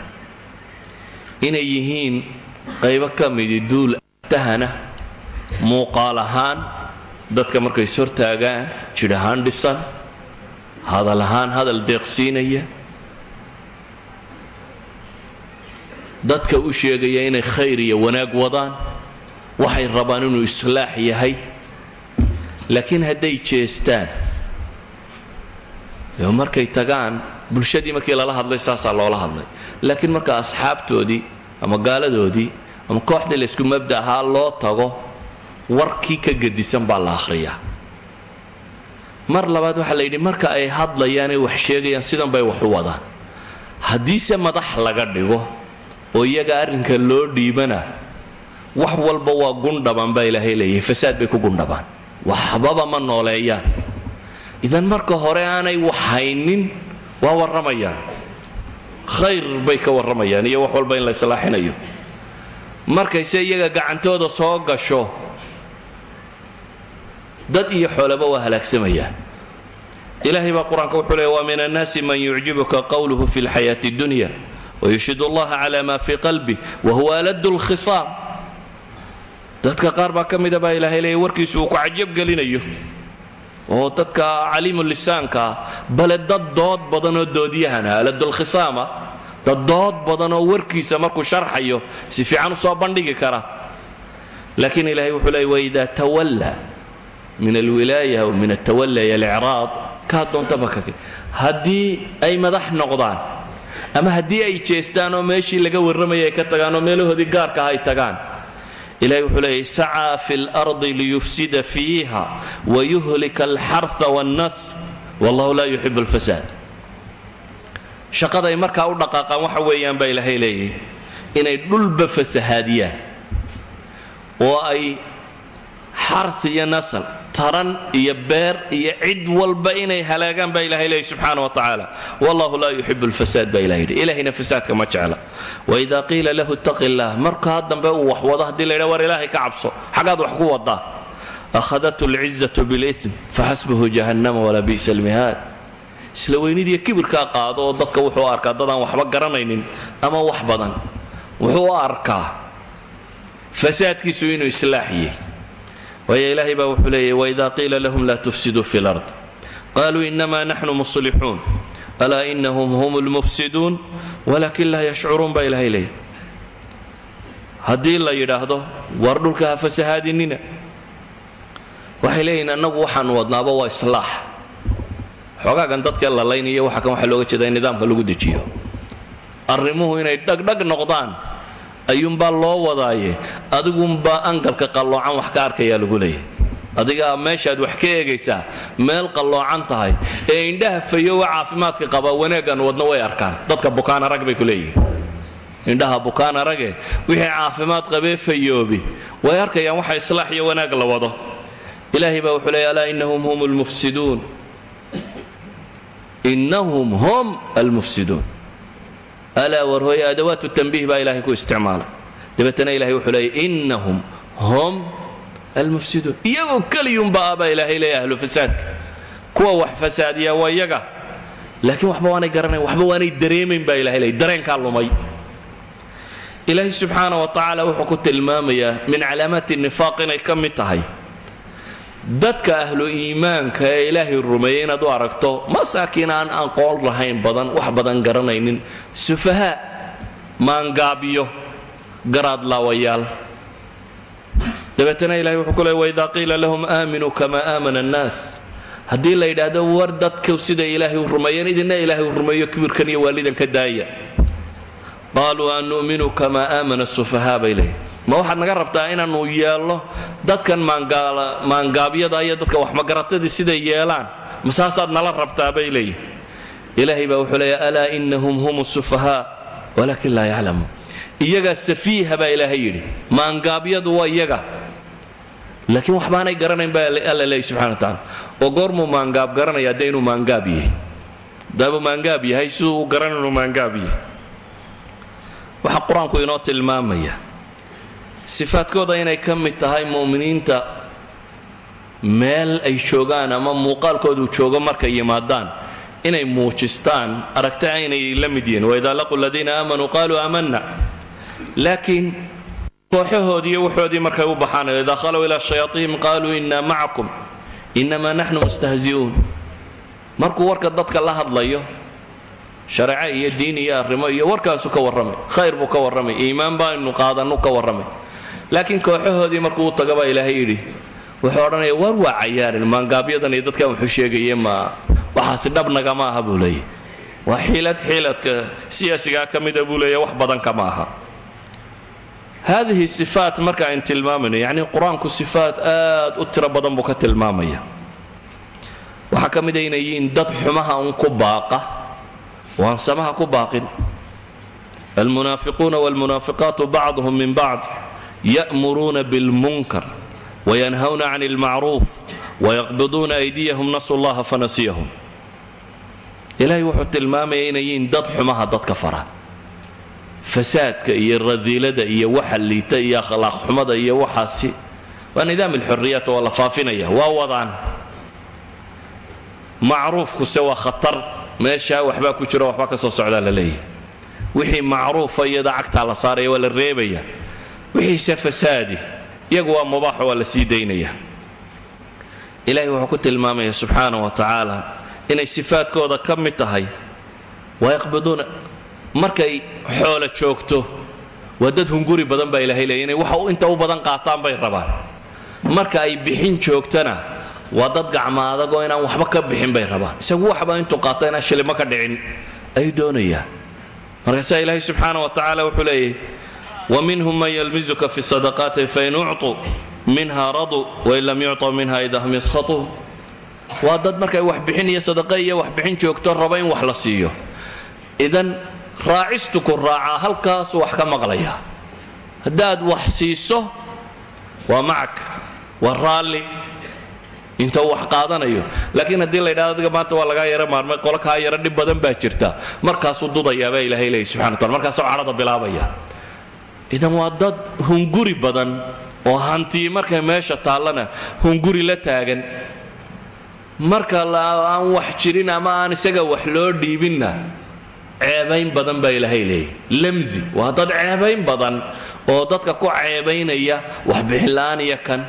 [SPEAKER 1] inay yihiin qaybo ka midi duul tahana muuqaal ahaan dadka markay is hortaagaan jidh ahaan dhisan hadal ahaan hadal deeqsiinaya. Dadka u sheegaya inay khayr iyo wanaag wadaan waxay rabaan inuu islaax yahay laakiin hadday jeestaan markay tagaan bulshadii markii lala hadlay saasaa loola hadlay. Laakiin marka asxaabtoodii ama gaaladoodii ama kooxdii laysku mabda ahaa loo tago warkii ka gedisan baa la akhriyaa. Mar labaad waxaa la yidhi marka ay hadlayaanay wax sheegayaan sidan bay wax u wadaan. Haddiise madax laga dhigo oo iyaga arrinka loo dhiibana wax walba waa gundhaban baa ilaahay leeyahay fasaad bay ku gundhabaan. Waxbaba ma nooleeyaan idan marka hore aanay wax haynin waa warramayaan. Khayr bay ka warramayaan iyo wax walba in la islaaxinayo markayse iyaga gacantooda soo gasho dad iyo xoolaba waa halaagsamayaan ilaahay baa qur'aanka wuxuu leey wa min annaasi man yucjibuka qowluhu fi lxayaati اdunya wayushhid allaha cala ma fii qalbi wahuwa aladu lkhisaam dadka qaar baa ka mida baa ilaahay leeya warkiisu uu ku cajab gelinayo. Oo dadka caliimu lisaanka ah bale dad dood badan oo doodyahana aladulkhisaama dad dood badan oo warkiisa markuu sharxayo si fiican u soo bandhigi kara. Laakiin ilahay wuxuu leey waida tawalla min alwilaaya aw min altawalla iyo alicraad kaa doontaba kake haddii ay madax noqdaan ama haddii ay jeestaan oo meeshii laga warramayay ay ka tagaan oo meelahoodii gaarka ah ay tagaan ilahay wuxuu leeyay sacaa fi اlardi liyufsida fiiha wayuhlika alxarha wاnnasr wallahu laa yuxib اlfasaad shaqaday markaa u dhaqaaqaan waxa weeyaan baa ilaahay leeyahy inay dhulba fasahaadiyaan oo ay xarth iyo nasl taran iyo beer iyo cid walba inay halaagaan baa ilahay leeyahy subxaana wa tacaala wallahu laa yuxib lfasaad baa ilahay yidhi. Ilahayna fasaadka ma jecla. Waida qiila lahu ittaqi illah markaa dambe uu wax wado haddii la yidha war ilaahay ka cabso. Xaggaad wax ku wadaa akhadathu lcizatu bilism faxasbuhu jahannama walaa bi'sa almihaad. Isla weynidiiyo kibirkaa qaado oo dadka wuxuu arkaa dadaan waxba garanaynin ama wax badan. Wuxuu arkaa fasaadkiisu inuu islaaxiyey waayo ilaahay baa wuxuu leeyahy waida qiila lahum laa tufsiduu fi lard qaluu inama naxnu muslixuun alaa inahum hum lmufsiduun walakin laa yashcuruun baa ilaahay leeyahy haddii la yidhaahdo war dhulka ha fasahaadinina. Waxay leeyihiin annagu waxaanu wadnaaba waa islaax. Xoogaagan dadka lalaynaya waxa kan waxaa looga jeeda in nidaamka lagu dejiyo. Arrimuhu inay dhagdhag noqdaan ayuunbaa loo wadaaye adigunbaa angalka qalloocan wax ka arkayaa lagu leeyahy adigaa meeshaad wax ka eegaysaa meel qalloocan tahay ee indhaha fayowa caafimaadka qabaa wanaaggan wadno way arkaan. Dadka bukaan arag bay ku leeyihiin indhaha bukaan arage wixii caafimaad qabee fayoobi way arkayaan waxa islaax iyo wanaag la wado. Ilaahay baa wuxuu leeya alaa inahum hum lmufsiduun innahum hum almufsiduun alaa war hooye adawaatu tanbiih baa ilahay ku isticmaalay dabeetana ilahay wuxuu leeyay innahum hum almufsiduun iyagoo keliyunba ah baa ilaahay leeya ahlu fasaadka. Kuwa wax fasaadiya waa iyaga. Laakiin waxba waanay garanayn waxba waanay dareemayn baa ilahay leeyay dareenkaa lumay. Ilaahay subxaana wa tacaala wuxuu ku tilmaamayaa min calaamaati nifaaq inay ka mid tahay dadka ahlu iimaanka ee ilaahay rumeeyey inaad u aragto masaakiin aan aqoon lahayn badan wax badan garanaynin. Sufahaa maangaabiyo garaad laawayaal. Dabeetana ilahay wuxuu ku leey waidaa qiila lahum aaminuu kama aamana annaas. Haddii la yidhaahdo war dadku sida ilaahay u rumeeyeen idinna ilaahay u rumeeyo kibirkan iyo waalidan ka daaya. Qaaluu an nu'minu kama aamana sufahaa bay leeyihiin ma waxaad naga rabtaa inaannu yeelno dadkan maangaabyada iyo dadka waxmagaratadii siday yeelaan? Ma nala rabtaa bay leeyihiin ilaahay baa wuxuu leeya alaa inahum hum sufahaa walaakin laa yaclamuun. Iyagaa safiiha baa ilaahay yidhi maangaabyadu waa iyaga. Laakiin waxbaanay garanayn baa alla leeyahy subxana wa tacala oo goormuu maangaab garanaya dee inuu maangaab yahay. Daabuu maangaab yahay siduu u garan inuu maangaab yahay. Waxaa qur'aanku inoo tilmaamaya sifaadkooda inay ka mid tahay mu'miniinta meel ay joogaan ama muuqaalkoodu joogo markay yimaadaan inay muujistaan aragta aynay la mid yihiin. Waidaa laquu ladiina aamanuu qaaluu aamanna. Laakiin kooxahoodii iyo waxoodii markay u baxaan idaa khalow ilaa shayaaiihim qaaluu inna macakum inamaa naxnu mustahzi'uun. Markuu warka dadka la hadlayo shareece iyo diin iyo arrimo iyo warkaasu ka warramay khayr buu ka warramay iimaan baaynu qaadannu ka warramay laakiin kooxahoodii markuu u taga baa ilaahay yidhi wuxuu odhanaya war waa cayaarin maangaabyadan iyo dadkan wuxuu sheegaye ma waxaasi dhabnagama aha buu leeyahy waa xiilad xiiladka siyaasigaa ka mida buu leeya wax badan kama aha sifaat marka ayn tilmaamayno yacni qur'aanku sifaat aad u tiro badan buu ka tilmaamaya. Waxaa ka mida inay yihiin dad xumaha un ku baaqa oo aan samaha ku baaqin. Almunaafiquuna wاlmunaafiqaatu bacduhum min bacd ya'muruuna biاlmunkar wayanhawna can اlmacruuf wayaqbiduuna aydiyahum nasu llaha fanasiyahum ilaahay wuxuu tilmaamaya inay yihiin dad xumaha dadka fara. Fasaadka iyo radiilada iyo waxa liita iyo akhlaaq xumada iyo waxaasi. Waa nidaam alxuriyaat waa la faafinaya waa wadaan. Macruufkuse waa khatar meeshaa waxbaa ku jiro waxbaa ka soo wixiise fasaadi iyagu waa mubaaxo waa la sii daynaya. Ilaahay wuxuu ku tilmaamaya subxaana wa tacaala inay sifaadkooda ka mid tahay. Wayaqbiduuna markay xoolo joogto waa dad hunguri badan baa ilahay leeya inay waxa inta u badan qaataan bay rabaan. Marka ay bixin joogtana waa dad gacma inaan waxba ka bixin bay rabaan. Isagu waxba intuu qaata inaan shilimo ka dhicin ayuu doonayaan markaasaa ilaahay subxaana wa tacaala wuxuu leeyahy waminhum man yalmizuka fi sadaqaati fain ucطuu minha raduu wain lam yucطau minha ida hum yaskhatuun waa dad markay waxbixin iyo sadaqa iyo waxbixin joogto raba in wax la siiyo. Idan raacistu ku raacaa halkaasuu wax inta wax qaadanayo. Laakiin haddii la ydhahdo maanta waa lagaa yaro maarmay qolo yaro dhib badan baa jirta. Markaasuu dudayaabaa ilahay leeyay subxana wataala markaasuu cadhada bilaabaya idan waa dad hunguri badan oo hantii markay meesha taallana hunguri la taagan marka aan wax jirin ama aan isaga wax loo dhiibinna ceebayn badan baa ilaahay leeyay lamzi waa dad ceebayn badan oo dadka ku ceebaynaya waxbixinla'aan kan.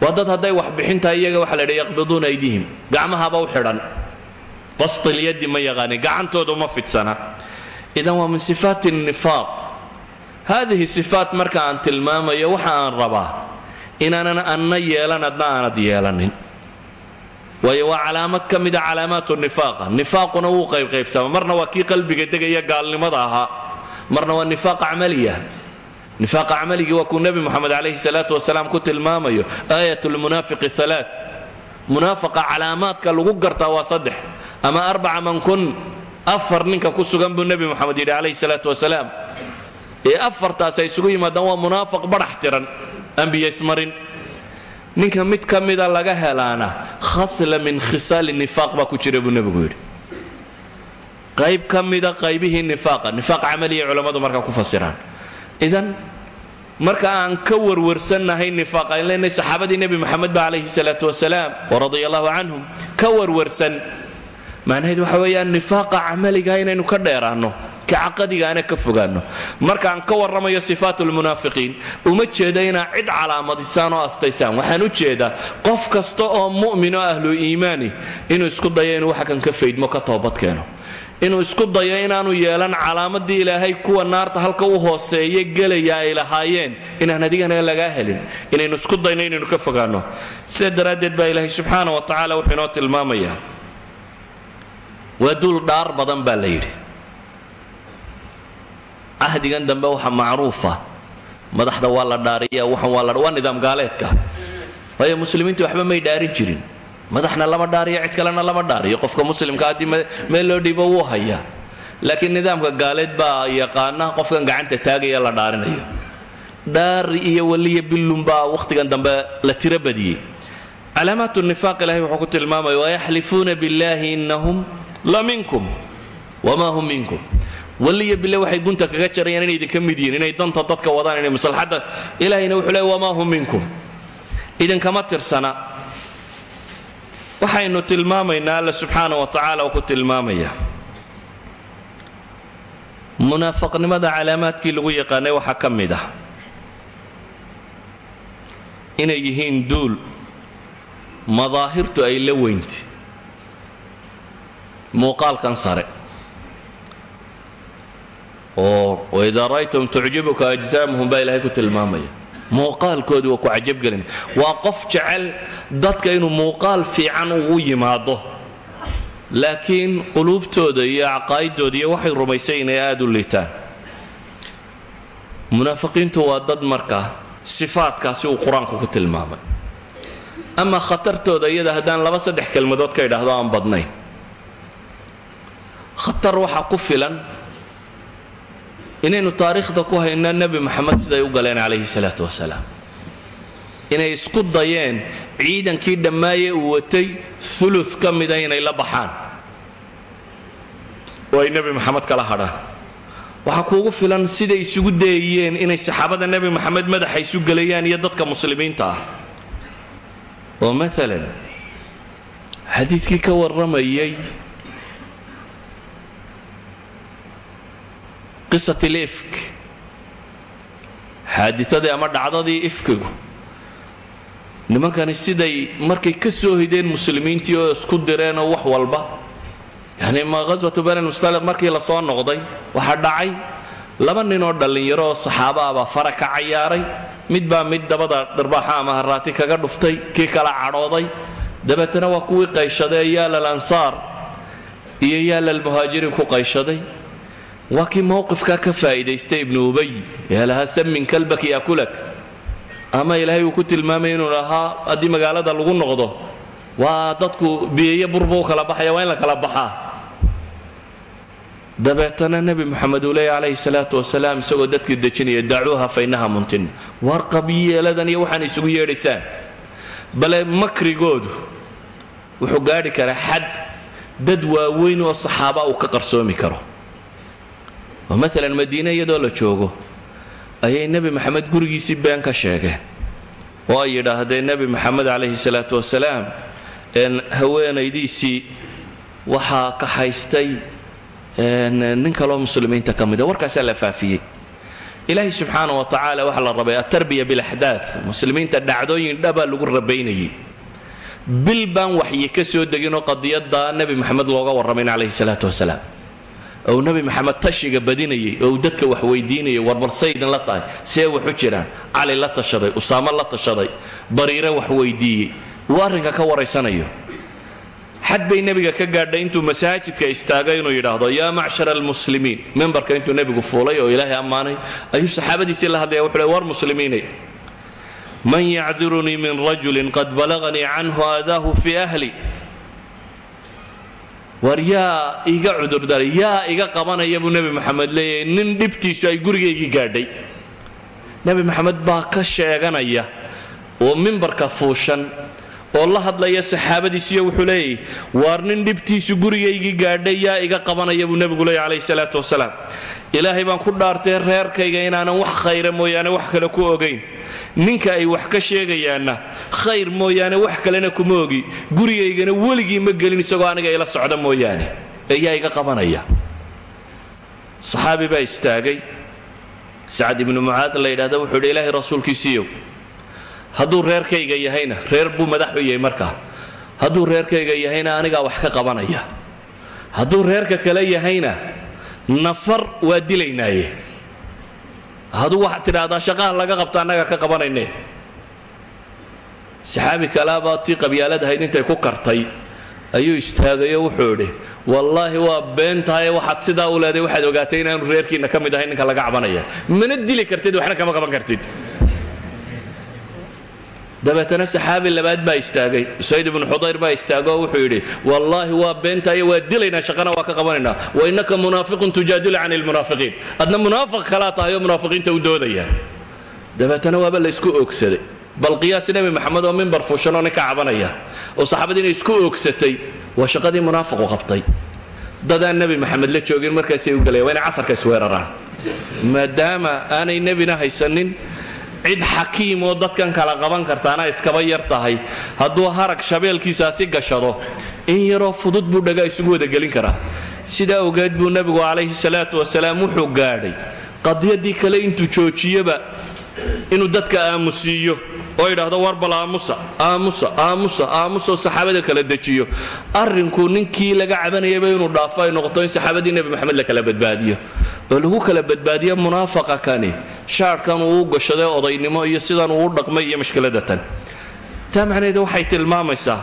[SPEAKER 1] Waa dad hadday waxbixintahay iyaga waxa la dha yaqbiduuna aydihim gacmahaba u xidhan. Bastilyadi ma yaqaanin gacantooda uma fidsana. Idan waa min sifaati nifaaq haadihi sifaat marka aan tilmaamayo waxa aan rabaa inaanan anna yeelan adna aanad yeelanin waayo waa calaamad ka mida calaamaat nifaaqa nifaaquna wuu qaybqaybsama marna waa kii qalbiga degaya gaalnimada ahaa marna waa nifaaq camaliya nifaaqa camaligi waa kuu nebi moxamed calayhi salaatu wasalaam ku tilmaamayo aayat lmunaafiqi alaa munaafaqa calaamaadka lagu gartaa waa saddex ama arbaca man kun afar ninka ku sugan ee afartaas ay isugu yimaadaan waa munaafaq badhax tiran ambiyaysmarin ninka mid ka mida laga helaana khasla min khisaali nifaaq baa ku jira buu nebigu yidhi. Qayb ka mida qaybihii nifaaqa nifaaq camaliya culammadu markaa ku fasiraan. Idan marka aan ka warwarsannahay nifaaq aan leenahay saxaabadii nebi moxamed ba calayhi salaatu wasalaam waradia allahu canhum ka warwarsan macnaheed waxa weeyaan nifaaqa camaliga inaynu ka dheeraanno ka caqadigaana ka fogaanno. Markaan ka warramayo sifaat lmunaafiqiin uma jeeda inaa cid calaamadisaan oo astaysaan. Waxaan u jeedaa qof kasta oo mu'min oo ahlu iimaani inuu isku dayo inuu waxa kan ka faydmo ka toobadkeeno inuu isku dayo inaanu yeelan calaamadii ilaahay kuwa naarta halka u hooseeye gelaya ay lahaayeen inaan adigana lagaa helin inaynu isku dayno inaynu ka fogaanno. Sidaa daraaddeed baa ilaahay subxaana wa tacaala wuxuu inoo tilmaamayaa waa duul dhaar badan baa la yidhi cahdigan dambe waxa macruufa. Madaxda waa la dhaariya waa nidaam gaaleedka. Waayo muslimiintu waxba may dhaarin jirin. Madaxna lama dhaariyo cid kalena lama dhaariyo. Qofka muslimka haddii meel loo dhiibo wuu hayaa. Laakiin nidaamka gaaleed baa yaqaana qofkan gacanta taagaya la dhaarinayo. Dhaari iyo waliya billun baa wakhtigan dambe la tiro badiyey. Calaamaat nifaaq ilahay wuxuu ku tilmaamaya wayaxlifuuna billahi innahum la minkum wamaa hum minkum waliya bille waxay gunta kaga jarayaan inay idinka mid yihiin inay danta dadka wadaan inay maslaxadda. Ilahayna wuxuu leey wamaa hum minkum? Idinkama tirsana. Waxaynu tilmaamaynaa alla subxaana wa tacaala uu ku tilmaamaya. Munaafaqnimada calaamaadkii lagu yaqaanay waxaa ka mid ah. Inay yihiin duul madaahirtu ay la weyntay muuqaalkan sare oo waidaa ra'aytum tucjibuka ajsaamuhum baa ilaahay ku tilmaamaya muuqaalkoodii waa ku cajabgelinaya waa qof jecel dadka inuu muuqaal fiican ugu yimaado laakiin quluubtooda iyo caqaa'idooda iyo waxay rumaysay inay aada u liitaan munaafiqiintu waa dad marka sifaadkaasi uu qur'aanku ku tilmaamay ama khatartooda iyada haddaan laba saddex kelmadood ka idhaahdo aan badnayn khatar waxaa ku filan inaynu taariikhda ku hayno nebi moxamed siday u galeen calayhi salaatu wasalaam. Inay isku dayeen ciidankii dhammaaye uu watay ulu ka mida inay la baxaan. Oo ay nebi moxamed kala hadhaan. Waxaa kuugu filan siday isugu dayayeen inay saxaabada nebi moxamed madaxa isu gelayaan iyo dadka muslimiinta ah. Oo maalan xadiidkii ka warramayay qisat lifk xaaditadii ama dhacdadii ifkigu. Nimankani siday markay ka soo hideen muslimiintii oo isku direenoo wax walba. Yani ma ghaswatu bani mustaliq markii la soo noqday waxaa dhacay laba nin oo dhallinyaro oo saxaaba ah fara ka cayaaray. Mid baa mid dabada dhirbaaxa ama haraati kaga dhuftay kii kala cadhooday. Dabeetana waa kuwii qayshaday yaalla alansaar iyo yaalla almuhaajiriin ku qayshaday waa kii mowqifkaa ka faa'iidaystay ibnu ubay. Ee lahaa samin kalbak yakulak ama ilaahay uu ku tilmaamay inuu lahaa haddii magaalada lagu noqdo waa dadku biyeyo burba u kala baxaya waa in la kala baxaa. Dabeetana nebi moxamed uu leeya calayhi salaatu wasalaam isagoo dadkii dejinaya dacuuha fa innaha muntin. War qabyeeladan iyo waxaan isugu yeedhaysaan. Bale makrigoodu wuxuu gaadhi oo maalan madiine iyadoo la joogo ayay nebi maxamed gurigiisii been ka sheegeen. Oo ay yidhaahdeen nebi maxamed calayhi salaatu wasalaam haweenaydiisii waxaa ka haystay nin kaloo muslimiinta ka mida warkaasaa la faafiyey. Ilaahay subxaana wa tacaala waxaa la rabay atarbiya bilaxdaad muslimiinta dhacdooyin dhabaa lagu rabaynayay bil baan waxyi ka soo deginoo qadiyadda nebi maxamed looga warramayn calayhi salaatu wasalaam ou nebi maxamed tashiga badinayay oo uu dadka wax weydiinayay warbalse idinla tahay see waxu jiraan cali la tashaday usaamo la tashaday bariire wax weydiiyey uu arrinka ka waraysanayo. Xad bay nebiga ka gaadhay intuu masaajidka istaagay inuu yidhaahdo yaa macshar almuslimiin membarka intuu nebigu fuulay oo ilaahay ammaanay ayuu saxaabadiisii la hadlaya wuxuu le war muslimiinay man yacdirunii min rajulin qad balaganii canhu aadaahu fii ahli war yaa iga cudurdaray yaa iga qabanaya buu nebi maxamed leeyahay. Nin dhibtiisu ay gurigaygii gaadhay. Nebi maxamed baa ka sheeganaya oo mimbarka fuushan oo la hadlaya saxaabadiisiyo wuxuu leeyahy waar nin dhibtiisu gurigaygii gaadhay yaa iga qabanaya buu nebigu leeyay calayhi salaatu wasalaam. Ilaahay baan ku dhaartay reerkayga inaanan wax khayra mooyaane wax kale ku ogayn ninka ay wax ka sheegayaanna khayr mooyaane wax kalena kuma ogi. Gurigaygana weligii ma gelin isagoo aniga ila socda mooyaane. Ee iga qabanaya. Saxaabi baa istaagay. Sacad ibnu mucaad la yidhahda wuxuu yidhi ilaahay rasuulkiisiiyow hadduu reerkayga yahayna reer buu madax u yahay markaa. Hadduu reerkayga yahayna anigaa wax ka qabanaya. Hadduu reerka kale yahayna nafar waa dilaynaaye. Hadduu waxaad tidhaahdaa shaqaha laga qabta annaga ka qabanayne saxaabi kalaabaa tii qabyaaladahayd intay ku kartay. Ayuu istaagayo wuxuu idhi wallaahi waa been tahaye waxaad sidaa u leeday waxaad ogaatay inaanu reerkiinna ka mid ahay ninka laga cabanaya. Mana dili kartid waxna kama qaban kartid dabeetana saxaabi labaad baa istaagay usayd ibnu xudayr baa istaago oo wuxuu yidhi wallaahi waa beentaaye waa dilaynaa shaqana waa ka qabanaynaa wa innaka munaafiqun tujaadilu can ilmunaafiqiin. Adna munaafiq kalaa tahay oo munaafiqiinta u doodaya. Dabeetana waaba la isku oogsaday. Bal qiyaas nebi maxamed oo mimbar fuushanoo nin ka cabanaya oo saxaabadii inay isku oogsatay waa shaqadii munaafiqu qabtay. Dadaan nebi maxamed la joogin markaasay u gelaya waa inay casarka isweeraraan maadaama aanay nebina haysanin cid xakiim oo dadkan kala qaban kartaana iskaba yar tahay. Hadduu harag shabeelkiisaasi gashado in yaroo fudud buu dhagaa isugu wadagelin karaa. Sidaa ogeed buu nebigu calayhi salaatu wasalaam wuxuu gaadhay qadiyadii kale intuu joojiyeba inuu dadka aamusiiyo oo idhaahdo warbal aamusa aamusa aamusa aamusoo saxaabada kala dejiyo. Arrinku ninkii laga cabanayaba inuu dhaafo ay noqoto in saxaabadii nebi maxamed la kala badbaadiyo oo lagu kala badbaadiyo munaafaqa kani shaarhkan uu u gashaday odaynimo iyo sidan uu u dhaqmay iyo mashkiladatan. Taa macnaheed waxay tilmaamaysaa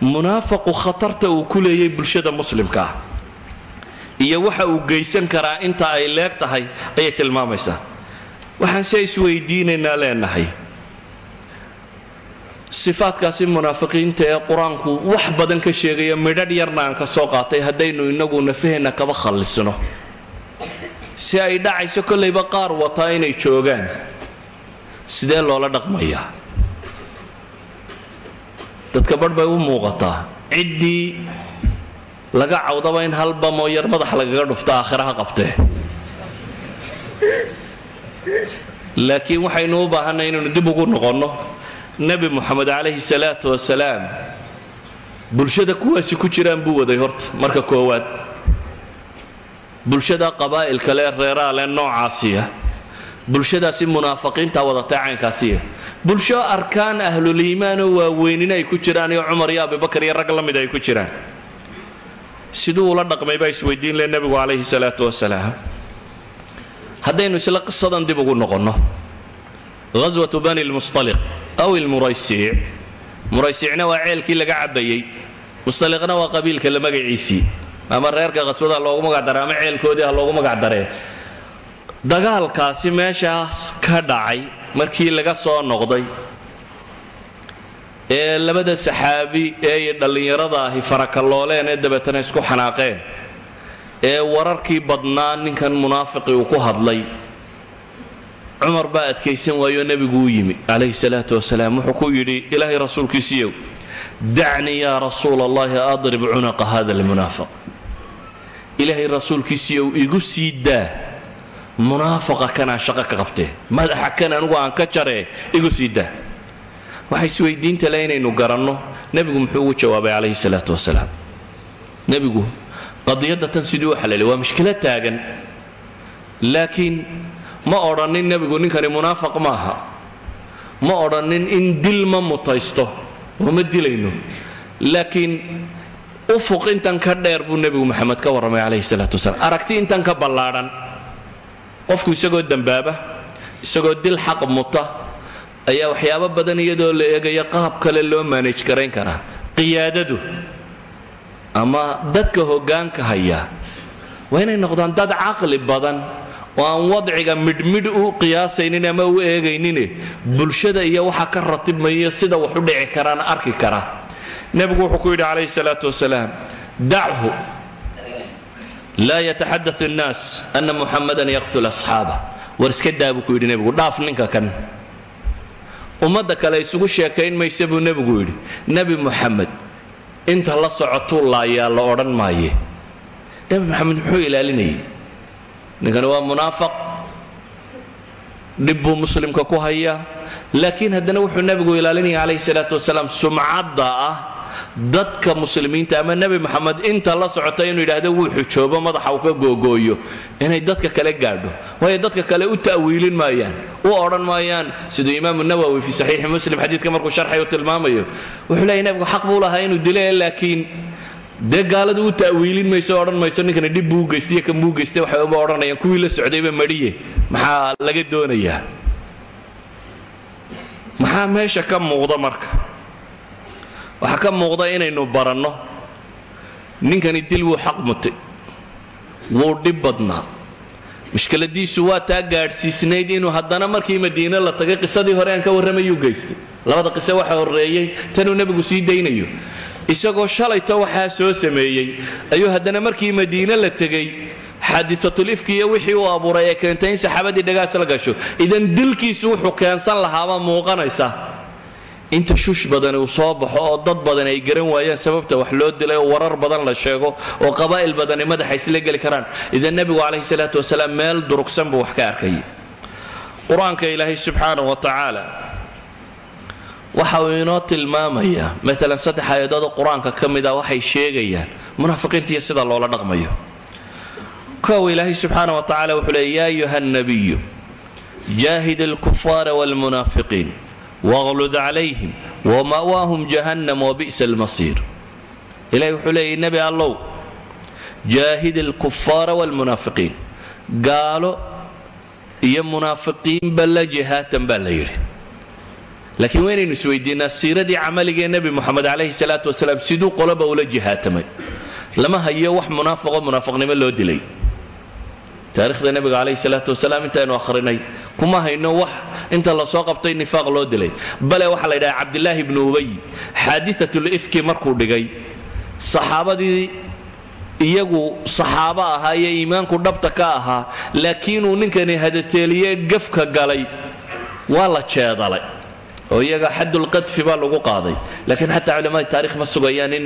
[SPEAKER 1] munaafaqu khatarta uu ku leeyay bulshada muslimka ah iyo waxa uu geysan karaa inta ay leeg tahay ayay tilmaamaysaa. Waxaan se isweydiinaynaa leenahay sifaadkaasi munaafiqiinta ee qur'aanku wax badan ka sheegaya midhadh yarna aan ka soo qaatay haddaynu inagu nafaheenna kaba khallisno si ay dhacayso kollayba qaar wataa inay joogaan. Sidee loola dhaqmayaa dadka barh bay u muuqataa. Ciddii laga cawdaba in hal bamoo yar madax lagaga dhufto aakhiraha qabtee laakiin waxaynu u baahanay inaynu dib ugu noqonno. Nebi moxamed calayhi salaatu wasalaam bulshada kuwaasi ku jiraan buu waday horta marka koowaad bulshada qabaa'ilka lee reeraha lee noocaasiya. Bulshadaasi munaafiqiinta wadatay caynkaasiya. Bulsho arkaan ahluliimaanoo waaweynina ay ku jiraan iyo cumar iyo abibakar iyo rag la mid ay ku jiraan. Siduu ula dhaqmay baa isweydiin leh nebigu calayhi salaatu wasalaam. Haddaynu isla qisadan dib ugu noqonno. Ghaswatu bani lmustaliq aw ilmuraysiic muraysiicna waa ceelkii laga cabbayey. Mustaliqna waa qabiilka la magaciisii ama reerka qaswada loogu magacdaray ama ceelkoodii loogu magacdaree dagaalkaasi meeshaas ka dhacay markii laga soo noqday ee labada saxaabi ee dhallinyarada ahi farakallooleen ee dabeetana isku xanaaqeen ee wararkii badnaa ninkan munaafiqi uu ku hadlay. Cumar baa adkaysan waayoo nebigu u yimi calayhi salaatu wasalaam. Wuxuu ku yidhi ilaahay rasuulkiisiiyow dacnii yaa rasuula allahi adrib cunaqa hada almunaafiq ilaahay rasuulkiisiiyow igu sii daa. Munaafaqa kanaan shaqo ka qabtee madaxa kan anugu aan ka jaree igu sii daa. Waxa isweydiinta le inaynu garanno nebigu muxuu ugu jawaabay calayhi salaatu wasalaam. Nebigu qadiyadda tan siduu u xalaalay waa mushkilo taagan. Laakiin ma odhannin nebigu ninkani munaafaq maaha. Ma odhannin in dil ma mutaysto oo ma dilayno. Laakiin ufuq intan ka dheer buu nebigu maxamed ka warramay calayhi salaatu wasalaam. Aragti intan ka ballaadhan qofku isagoo dembaaba isagoo dil xaq muta ayaa waxyaabo badan iyadoo la eegaya qaab kale loo maanaj garayn karaa qiyaadadu ama dadka hoggaanka haya waa inay noqdaan dad caqli badan oo aan wadciga midhmidh u qiyaasaynin ama u eegaynine bulshada iyo waxa ka ratibmaya sida wax u dhici karaan arki kara nebigu wuxuu ku yidhi calayhi salaatu wasalaam dachu laa yataxadau الnaas ana muxamadan yaqtul asxaaba. War iska daa ku yidhi nebigu dhaaf ninka kan. Ummadda kale isugu sheekayn mayse buu nebigu yidhi nebi muxamed inta la socotuu laayaa la odhan maaye. Nebi moxamed muxuu ilaalinayay ninkani waa munaafaq? Dhib buu muslimka ku hayaa? Laakiin haddana wuxuu nebigu ilaalinaya calayhi salaatu wasalaam sumcadda ah dadka muslimiinta ama nebi moxamed inta la socota inuu yidhaahdo wuu xujoobo madaxa uu ka googooyo inay dadka kale gaadho waayo dadka kale u ta'wiilin maayaan u odhan maayaan. Siduu imaamu nawowi fii saxiixi muslim xadiidka markuu sharxay tilmaamayo wuxuu leeyahy nebigu xaq buu lahaa inuu dile laakiin dee gaaladu u ta'wiilin mayso odhan mayso ninkani dhib buu geystay kan buu geystay waxay uma odhanayaan kuwii la socdayba madhiye maxaa laga doonayaa? Maxaa meesha ka muuqda marka waxaa ka muuqda inaynu baranno ninkani dil wuu xaq mutay wuu dhib badnaa. Mushkiladiisu waa taa gaadhsiisnayd inuu haddana markii madiine la tagay qisadii hore aan ka warramayuu geystay. Labada qise waxa horreeyey tanuu nebigu sii daynayo. Isagoo shalayto waxaa soo sameeyey. Ayuu haddana markii madiine la tegey xaadiatulifki iyo wixii uu abuuray ee keentay in saxaabadii dhagaas la gasho. Idan dilkiisu wuxuu keensan lahaabaa muuqanaysa inta shush badani uu soo baxo oo dad badan ay garan waayaan sababta wax loo dilay oo warar badan la sheego oo qabaa'il badani madaxa isla geli karaan. Idan nebigu calayhi salaatu wasalaam meel durugsan buu wax ka arkayay qur'aanka ilaahay subxaana wa tacaala waxa uu inoo tilmaamayaa maalan saddex aayadoodoo qur'aanka ka mid a waxay sheegayaan munaafiqiintiiyo sida loola dhaqmayo. Kow ilaahay subxaana wa tacala wuxuu leey yaa ayuha nabiyu jaahid alkufaara waalmunaafiqiin waqlud calayhim wama'waahum jahannam wabi'sa almasiir ilahay wuxuu leeyay nebi allow jaahid alkufaara waalmunaafiqiin gaalo iyo munaafiqiinba la jihaatan baa la yidhi laakiin waynaynu isweydiinaa siiradii camaligee nebi moxamed calayhi salaatu wasalaam siduu qoloba ula jihaatamay lama hayo wax munaafiqo munaafiqnimo loo taarikhda nebiga calayhi salaatu wasalaam intaynu akhrinay kuma hayno wax inta la soo qabtay nifaaq loo dilay. Bale waxaa la yidhaha cabdilaahi ibnu ubay xaadiatul ifki markuu dhigay saxaabadii iyagu saxaabo ahaa iyo iimaanku dhabta ka ahaa laakiinuu ninkani hadateeliye gafka galay waa la jeedalay. Oo iyaga xadulqadfi baa lagu qaaday. Laakiin xataa culamada taarikh ma sugayaan in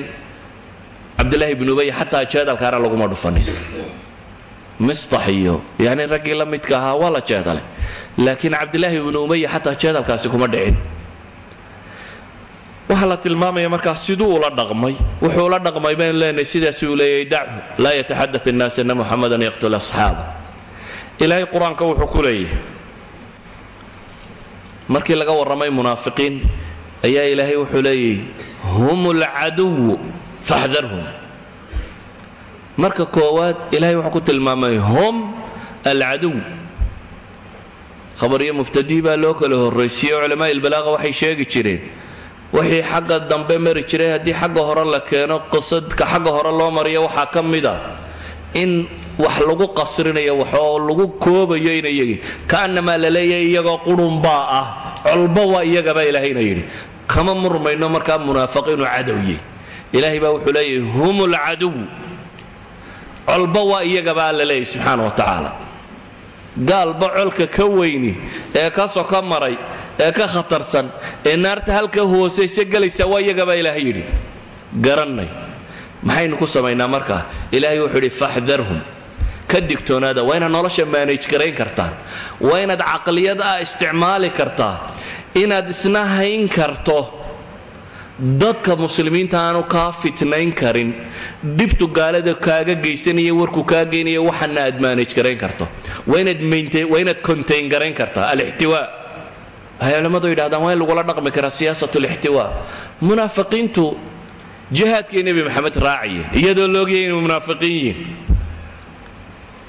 [SPEAKER 1] cabdilaahi ibnu ubay xataa jeedalkaana laguma dhufanin mistax iyo yani raggii la midka ahaa waa la jeedalay. Laakiin cabdilaahi ibnu umaya xataa jeedalkaasi kuma dhicin. Waxaa la tilmaamaya markaa siduu ula dhaqmay wuxuu ula dhaqmay baynu leenahay sidaas uu leeyahay dachu laa yataxadath innaas ana muxamadan yaqtul asxaaba. Ilaahay qur'aanka wuxuu ku leeyahay markii laga warramay munaafiqiin ayaa ilaahay wuxuu leeyahy hum alcaduwu faxdarhum marka koowaad ilahay wuxuu ku tilmaamay hum alcaduw. Khabariyo mubtadii baa loo kala horraysiiye culamaa ilbalaaqa waxay sheegi jireen wixii xagga dambe mari jiray haddii xagga hore la keeno qisadka xagga hore loo mariyo waxaa ka mid a in wax lagu qasrinayo wax oo lagu koobayo ina iyagii ka'annamaa la leeyahay iyagoo qurunbaa ah colba waa iyagabaa ilaahayna yidhi. Kama murmayno markaa munaafiqiinu cadowye ilaahay baa wuxuu leeyahay hum colba waa iyagaba alla leeyahy subxaana wa tacaala. Gaalba colka ka weyni ee ka soka maray ee ka khatarsan ee naarta halka hoosaysa gelaysa waa iyagabaa ilaahay yidhi garannay. Maxaynu ku samaynaa markaa ilaahay wuxuu yidhi faxdarhum. Ka digtoonaada waa inaad nolosha maanaj garayn kartaan waa inaad caqliyad ah isticmaali kartaa. Inaad isna hayn karto dadka muslimiinta aanu kaa fitnayn karin. Dhibtu gaalada kaaga geysanaya warku kaa geynaya waxana aad maanaj garayn karto. Waa inaad garayn kartaa alixtiwaa waxay yidhahdaan waa in lagula dhaqmi karaa siyaasat lixtiwaa munaafiqiintu jihaadkii nebi maxamed raacaya iyadoo loogayay inay munaafiqiin yihiin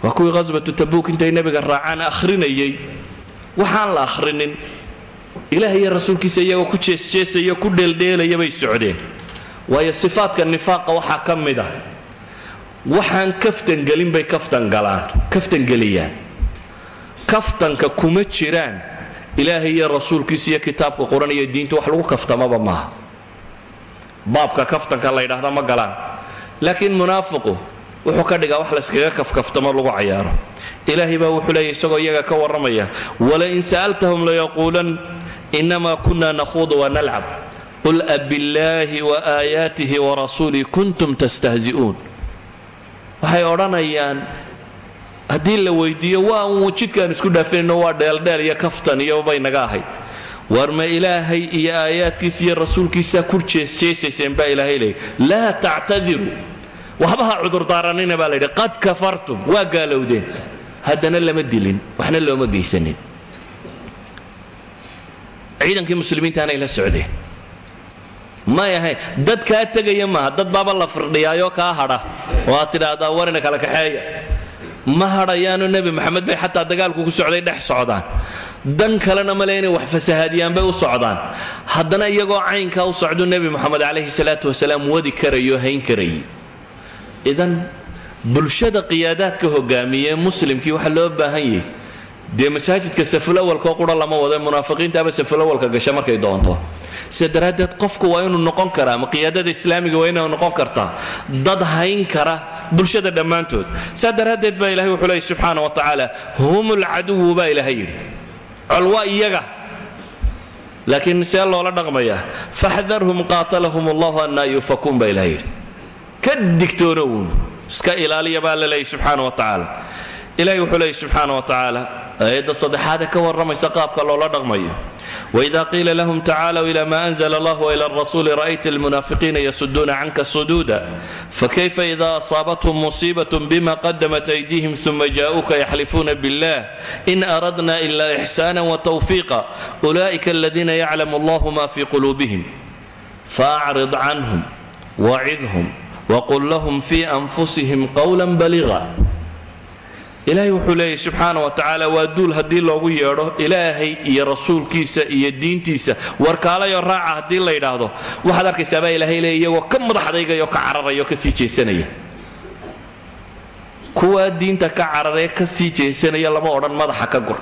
[SPEAKER 1] waa kuwii khasbatu tabuuk intay nebiga raacaan akhrinayay. Waxaan la akhrinin ilaah iyo rasuulkiisa iyagoo ku jeesjeesaya ku dheeldheelaya bay socdeen. Waayo sifaadka nifaaqa waxaa ka mid ah waxaan kaftangelin bay kaftangalaan kaftangeliyaan kaftanka kuma jiraan ilaahay iyo rasuulkiisa iyo kitaabka quran iyo diinta wax lagu kaftamaba maaha. Baabka kaftanka la ydhaahda ma galaan. Laakiin munaafiqu wuxuu ka dhigaa wax layskaga kafkaftamo lagu cayaaro. Ilaahay baa wuxuu leeya isagoo iyaga ka warramaya walain sa'altahum layaquulan inama kuna nakhuudu wanalcab qul abillaahi waaayaatihi warasuulih kuntum tastahzi'uun waxay odhanayaan haddii la weydiiyo waa uun jidkaan isku dhaafinayno waa dheeldheel iyo kaftan iyo bay naga ahayd war ma ilaahay iyo aayaadkiisa iyo rasuulkiisaa kur jeesjeesayseen baa ilaahay leeyay laa tactadiru waxba ha cudurdaaranina baa layidhi qad kafartum waa gaalowdeen haddana lama dilin waxna looma geysanin ciidankii muslimiintaanay la socdeen. May ahayn dad kaa tegaya maaha dad baaba la firdhiyaayoo kaa hadha. Oo aad tidhaahdaa warina kala kaxeeya. Ma hadhayaano nebi maxamed bay xataa dagaalku ku socday dhex socdaan. Dan kalena male inay wax fasahaadiyaan bay u socdaan. Haddana iyagoo caynkaa u socdu nebi moxamed calayhi salaatu wasalaam wadi karayo hayn karayay idan bulshada qiyaadaadka hogaamiye muslimkii waxaa loo baahan yahay dee masaajidka safulawalkoo qura lama wado munaafiqiintaaba safulawalka gasha markay doonto. Sida qofku waa inuu noqon karaa ama islaamiga waa inay noqon kartaa dad hayn kara bulshada dhammaantood. Saa daraaddeed baa wuxuu leeyay subxaana wa tacaala hum lcaduwu baa ilaahay yidhi. Col waa iyaga laakiin see loola dhaqmayaa faxdarhum qaatalahum allahu annaa yufakuun baa ilahay yidhi. Ka digtoono uun iska ilaaliya baa la leeyay subxaana wa tacaala ilahay wuxuu leeyay subxaana wa tacaala aayadda saddexaade ka warramaysa qaabka loola dhaqmayo. Waidaa qiila lahum tacaalow ilaa maa anzla allah waila alrasuuli ra'ayta almunaafiqiina yasuduuna canka suduuda? Fakayfa idaa asaabathum musiibat bima qadamat aydiihim uma jaa'uuka yaxlifuuna billah? In aradna ilaa ixsaana watawfiiqa ulaa'ika aladiina yaclamu allahu ma fii quluubihim. Faacrid canhum wacidhum waqul lahum fii anfusihim qowla baliiqa ilaahay wuxuu leeyahy subxaana wa tacaala waa duul haddii loogu yeedho ilaahay iyo rasuulkiisa iyo diintiisa. Warkaalayo raaca haddii la yidhaahdo. Waxaad arkaysaa baa ilaahay leey iyagoo ka madaxdaygayo ka cararaya oo ka sii jeesanaya. Kuwaa diinta ka cararee ka sii jeesanaya lama odhan madaxa ka gur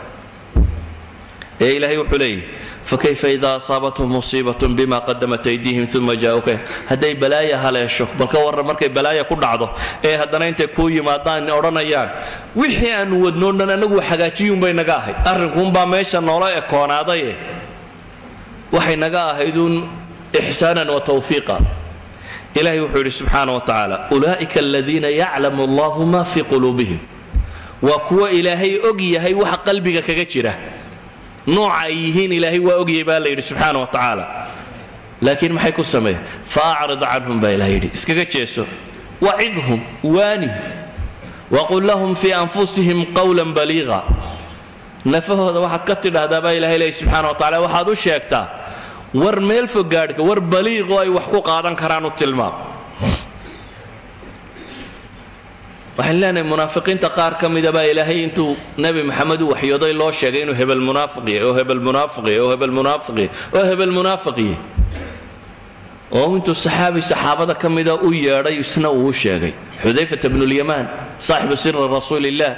[SPEAKER 1] ee ilaahay wuxuu leeyahy fakayfa ida asaabathum musiibatun bima qadamat aydiihim uma jaauka hadday balaaya haleesho bal ka warran markay balaaya ku dhacdo ee haddana intay kuu yimaadaan odhanayaan wixii aanu wadnoo dhan anagu hagaajiyuunbay naga ahayd arrinkuunbaa meesha noola ekoonaadaye waxay naga ahayduun ixsaanan wa tawfiiqa ilahay wuxuu yidhi subxaana wa tacaala ulaa'ika aladiina yaclamu allahu ma fii quluubihim waa kuwa nooca ay yihiin ilaahay waa ogyay baa la yidhi subxaana wa tacaala. Laakiin maxay ku sameeyen fa acrid canhum baa iskaga jeeso. Wacidhum waani. Waqul lahum fii anfusihim qawlan baliiqa nafahooda waxaad ka tidhaahdaa baa ilahay leeyahy subxana wa tacala waxaad u sheegtaa war meel fogaadhka war baliiqoo ay wax ku qaadan karaan u tilmaam waxaan leenahay munaafiqiinta qaar ka mida baa ilaahay intuu nebi maxamed u waxyooday loo sheegay inuu hebel munaafiqiye oo hebel munaafiqiye oo hebel munaafiqiye oo hebel munaafiqiye oo intuu saxaabi saxaabada ka mida u yeedhay isna uu sheegay. Xudayfata bnulyamaan saaxibu siri rasuuliillah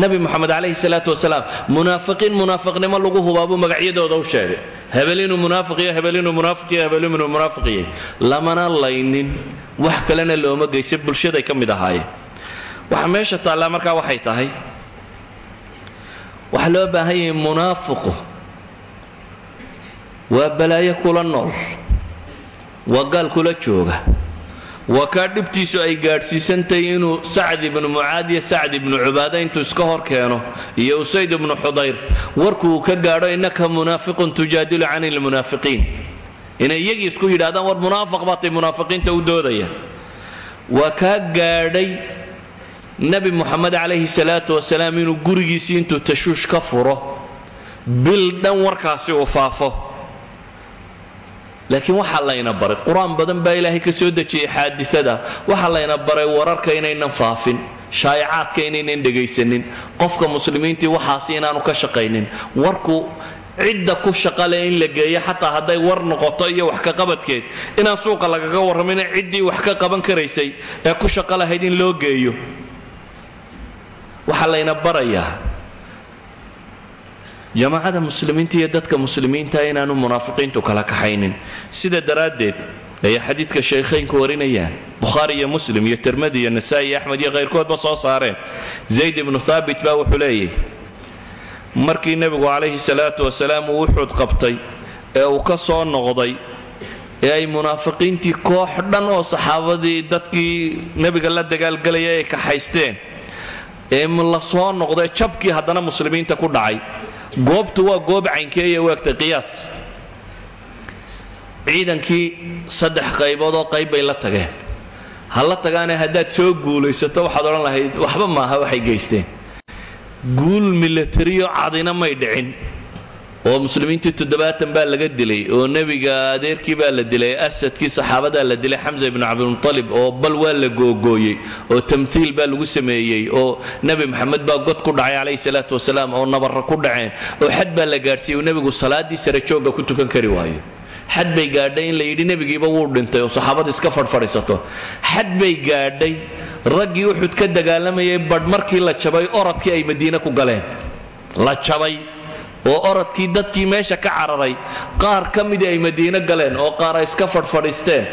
[SPEAKER 1] nebi moxamed calayhi salaatu wasalaam munaafiqiin munaafiqnimo lagu hubaabuu magacyadooda u sheegay. Hebel inuu munaafiqiyo hebel inuu munaafiqiyo hebel inuu munaafiqiye lamana laynin wax kalena looma geysa bulshaday ka mid ahaayeen waxa meesha taallaa markaa waxay tahay. Waxaa loo baahan yahay munaafiqu waa balaayo kula nool. Waa gaal kula jooga. Waa kaa dhibtiisu ay gaadhsiisantahay inuu sacd ibnu mucaad iyo sacd ibnu cubaada intuu iska hor keeno iyo usayd ibnu xudayr. Warkuu ka gaadho innaka munaafiqun tujaadilu can ilmunaafiqiin inay iyagii isku yidhahdaan war munaafiq baatay munaafiqiinta u doodaya. Waa kaa gaadhay nebi moxamed calayhi salaatu wasalaam inuu gurigiisii intuu tashuush ka furo bil dhan warkaasi uu faafo. Laakiin waxaa layna baray qur'aan badan baa ilaahay ka soo dejiyey xaadiada waxaa layna baray wararka inaynan faafin shaayacaadka inaynan dhegaysanin qofka muslimiintii waxaasi inaanu ka shaqaynin. Warku cidda ku shaqale in la geeyo xataa hadday war noqoto iyo wax ka qabadkeed inaan suuqa lagaga warramin ciddii wax ka qaban karaysay ee ku shaqo lahayd in loo geeyo waxaa layna barayaa jamaacada muslimiinta iyo dadka muslimiinta inaanu munaafiqiintu kala kaxaynin. Sida daraaddeed ayay xadiidka shaykhaynku warinayaan. Bukhaari iyo muslim iyo tirmadi iyo nasa'i iyo axmed iyo khayrkoodba soo saareen. Zayd ibnu thaabit baa wuxuu leeyahy markii nebigu calayhi salaatu wasalaam uu uxud qabtay ee uu ka soo noqday ee ay munaafiqiintii koox dhan oo saxaabadii dadkii nebiga la dagaalgelaya ay kaxaysteen ee la soo noqday jabkii haddana muslimiinta ku dhacay. Goobtu waa goob caynkeeya egtay qiyaas. Ciidankii saddex qaybood oo qayb bay la tageen. Ha la tagaane haddaad soo guulaysato waxaad odhan lahayd waxba maaha waxay geysteen. Guul milatariyo cadina may dhicin oo muslimiintii toddobaatan baa laga dilay oo nebiga adeerkii baa la dilay asadkii saxaabadaa la dilay xamsa ibnu cabdilmutalib oo bal waa la googooyey oo tamhiil baa lagu sameeyey oo nebi maxamed baa god ku dhacay calayhi salaatu wasalaam oo nabarra ku dhaceen oo xad baa la gaadhsiiyey uu nebigu salaaddii sare joogga ku tukan kari waayo. Xad bay gaadhay in la nebigiiba wuu dhintay oo saxaabada iska fadhfadhiisato xad bay gaadhay raggii uxud ka dagaalamayay badh markii la jabay oradkii ay madiine ku galeen. La jabay oo oradkii dadkii meesha ka cararay qaar ka midii ay madiino galeen oo qaar ay iska fadhfadhiisteen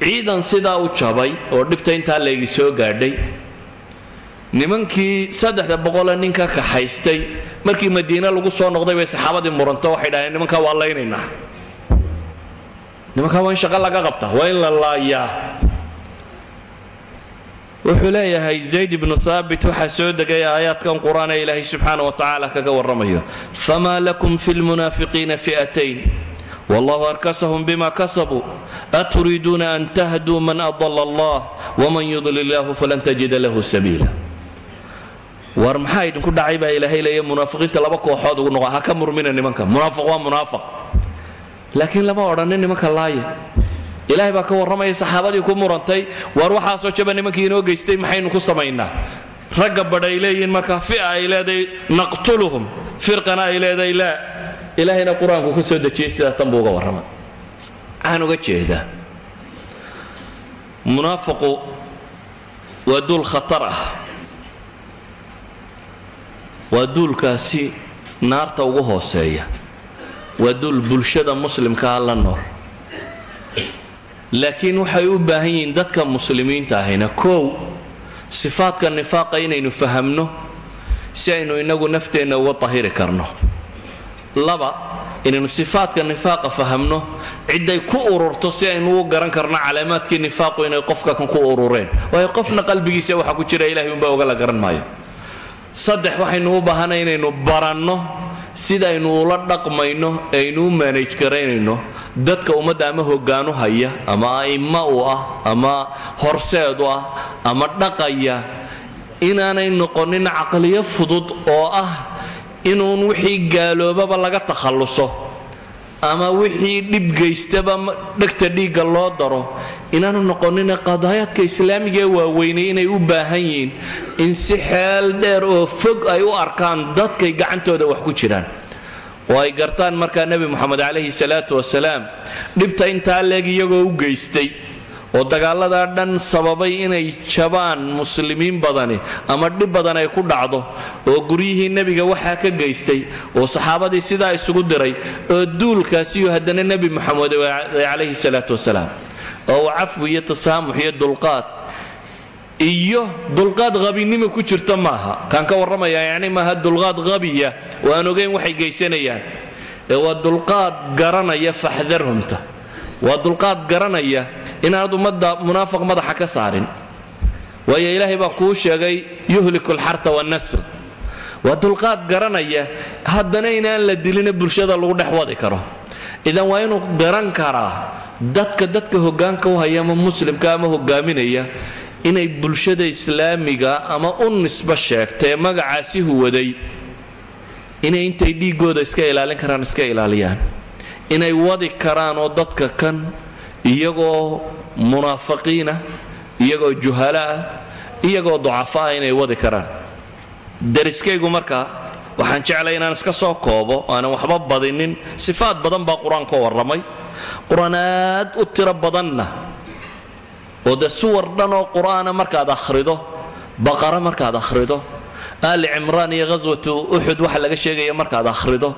[SPEAKER 1] ciidan sidaa u jabay oo dhibta intaa laygi soo gaadhay. Nimankii saddexda boqole nin ka kaxaystay markii madiine lagu soo noqday bay saxaabadii muranto waxay dhaheen nimankaa waa laynaynaa. Nimankaa waa in shaqo laga qabtaa waa in la laayaa wuxuu leeyahay zayd ibnu haabit waxaa soo degay aayaadkan qur'aan ee ilaahay subxaana wa tacaala kaga warramayo. Famaa lakum fi lmunaafiqiina fi'atayn? Wallahu arkasahum bima kasabuu aturiiduuna an tahduu man adala allah waman yudlil illahu falan tajida lahu sabiila. War maxaa idinku dhacay baa ilaahay leeya munaafiqiinta laba kooxood ugu noqo ha ka murmina nimanka. Munaafiq waa munaafiq laakiin lama odhanin nimanka laaya ilaahay baa ka warramaya saxaabadii ku murantay waar waxaasoo jaba nimankii inoo geystay maxaynu ku samaynaa? Ragga badh ay leeyihiin markaa fia ay leedahay naqtuluhum firqana ay leedahay laa. Ilaahayna qur'aanku ka soo dejiyey sidaa tan buu uga warramay waxaan uga jeedaa munaafiqu waa duul khatar ah. Waa duulkaasi naarta ugu hooseeya. Waa duul bulshada muslimkaa la nool laakiin waxay u baahan yihiin dadka muslimiinta ahayna kow sifaadka nifaaqa inaynu fahamno si aynu inagu nafteenna uga tahiri karno. Laba inaynu sifaadka nifaaqa fahamno cidday ku ururto si aynu u garan karno calaamaadkii nifaaqu inay qofka kan ku urureen. Waayo qofna qalbigiisa waxa ku jira ilahay unbaa oga garan maayo. Saddex waxaynu u baahanay inaynu baranno sidaynu ula dhaqmayno aynu u maanaj garaynayno dadka ummadda ama hogaanu haya ama a'imma u ah ama horseed u ah ama dhaqaya inaanay noqonin caqliyo fudud oo ah inuun wixii gaaloobaba laga takhalluso ama wixii dhib gaystaba dhegta dhiigga loo daro. Inaanu noqonin qadaayaadka islaamiga ee waaweynay inay u baahan yihiin. In si xeel dheer oo fog ay u arkaan dadkay gacantooda wax ku jiraan. Oo ay gartaan markaa nebi moxamed calayhi salaatu wasalaam. Dhibta intaa leeg iyagoo u geystay oo dagaaladaa dhan sababay inay jabaan muslimiin badani ama dhib badan ay ku dhacdo oo guryihii nebiga waxaa ka geystay oo saxaabadii sidaa isugu diray oo duulkaasiyo haddana nebi moxamed calayhi salaatu wasalaam oo uu cafwi iyo tasaamux iyo dulqaad iyo dulqaad habinimo ku jirta maaha. Kaan ka warramaya yacni maaha dulqaad habiya oo aan waxay geysanayaan. Ee waa dulqaad garanaya faxdarhumta waa dulqaad garanaya inaanad ummadda munaafiq madaxa ka saarin. Waayo ilaahay baa kuu sheegay yuhliku alxarta wannasl waa dulqaad garanaya haddana inaan la dilina bulshada lagu dhex wadi karo. Idan waa inuu garan karaa dadka dadka hogaanka u haya ama muslimka ama hogaaminaya inay bulshada islaamiga ama u nisbo sheegtae magacaasi huwaday inay intay dhiiggooda iska ilaalin karaan iska ilaaliyaan inay wadi karaan oo dadka kan iyagoo munaafiqiinah iyagoo juhala ah iyagoo ducafa ah inay wadi karaan. Dariskaygu markaa waxaan jeclay inaan iska soo koobo aanan waxba badinin. Sifaad badan baa qur'aan ka warramay. Qur'aan aad u tiro badanna. Oo dee suwar dhan oo qur'aana markaad akhrido baqara markaad akhrido aali cimraan iyo ghaswatu uxud waxa laga sheegaya markaad akhrido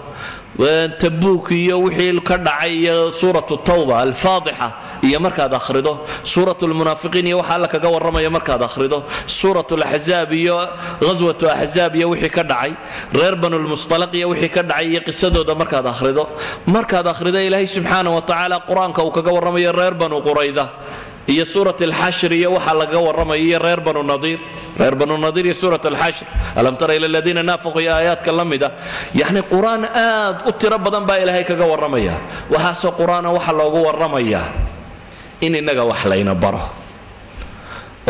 [SPEAKER 1] tabuuk iyo wixii ka dhacay iyo suuratu tawba alfaadixa iyo markaad akhrido. Suurat lmunaafiqiin iyo waxa alla kaga warramaya markaad akhrido. Suurat laxzaab iyo ghaswatu axzaab iyo wixii ka dhacay. Reer banulmustalaq iyo wixii ka dhacay iyo qisadooda markaad akhrido. Markaad akhrido ilaahay warramayo iyo suurat alxashr iyo waxa lagaga warramaya iyo reer banu nadiir reer banu nadiir iyo suurat alxashr alam tara ila aladiina naafaquu iyo aayaadka la mida yacni qur'aan aad u tiro badan baa ilaahay kaga warramaya. Waxaasoo qur'aana waxa loogu warramayaa in innaga wax layna baro.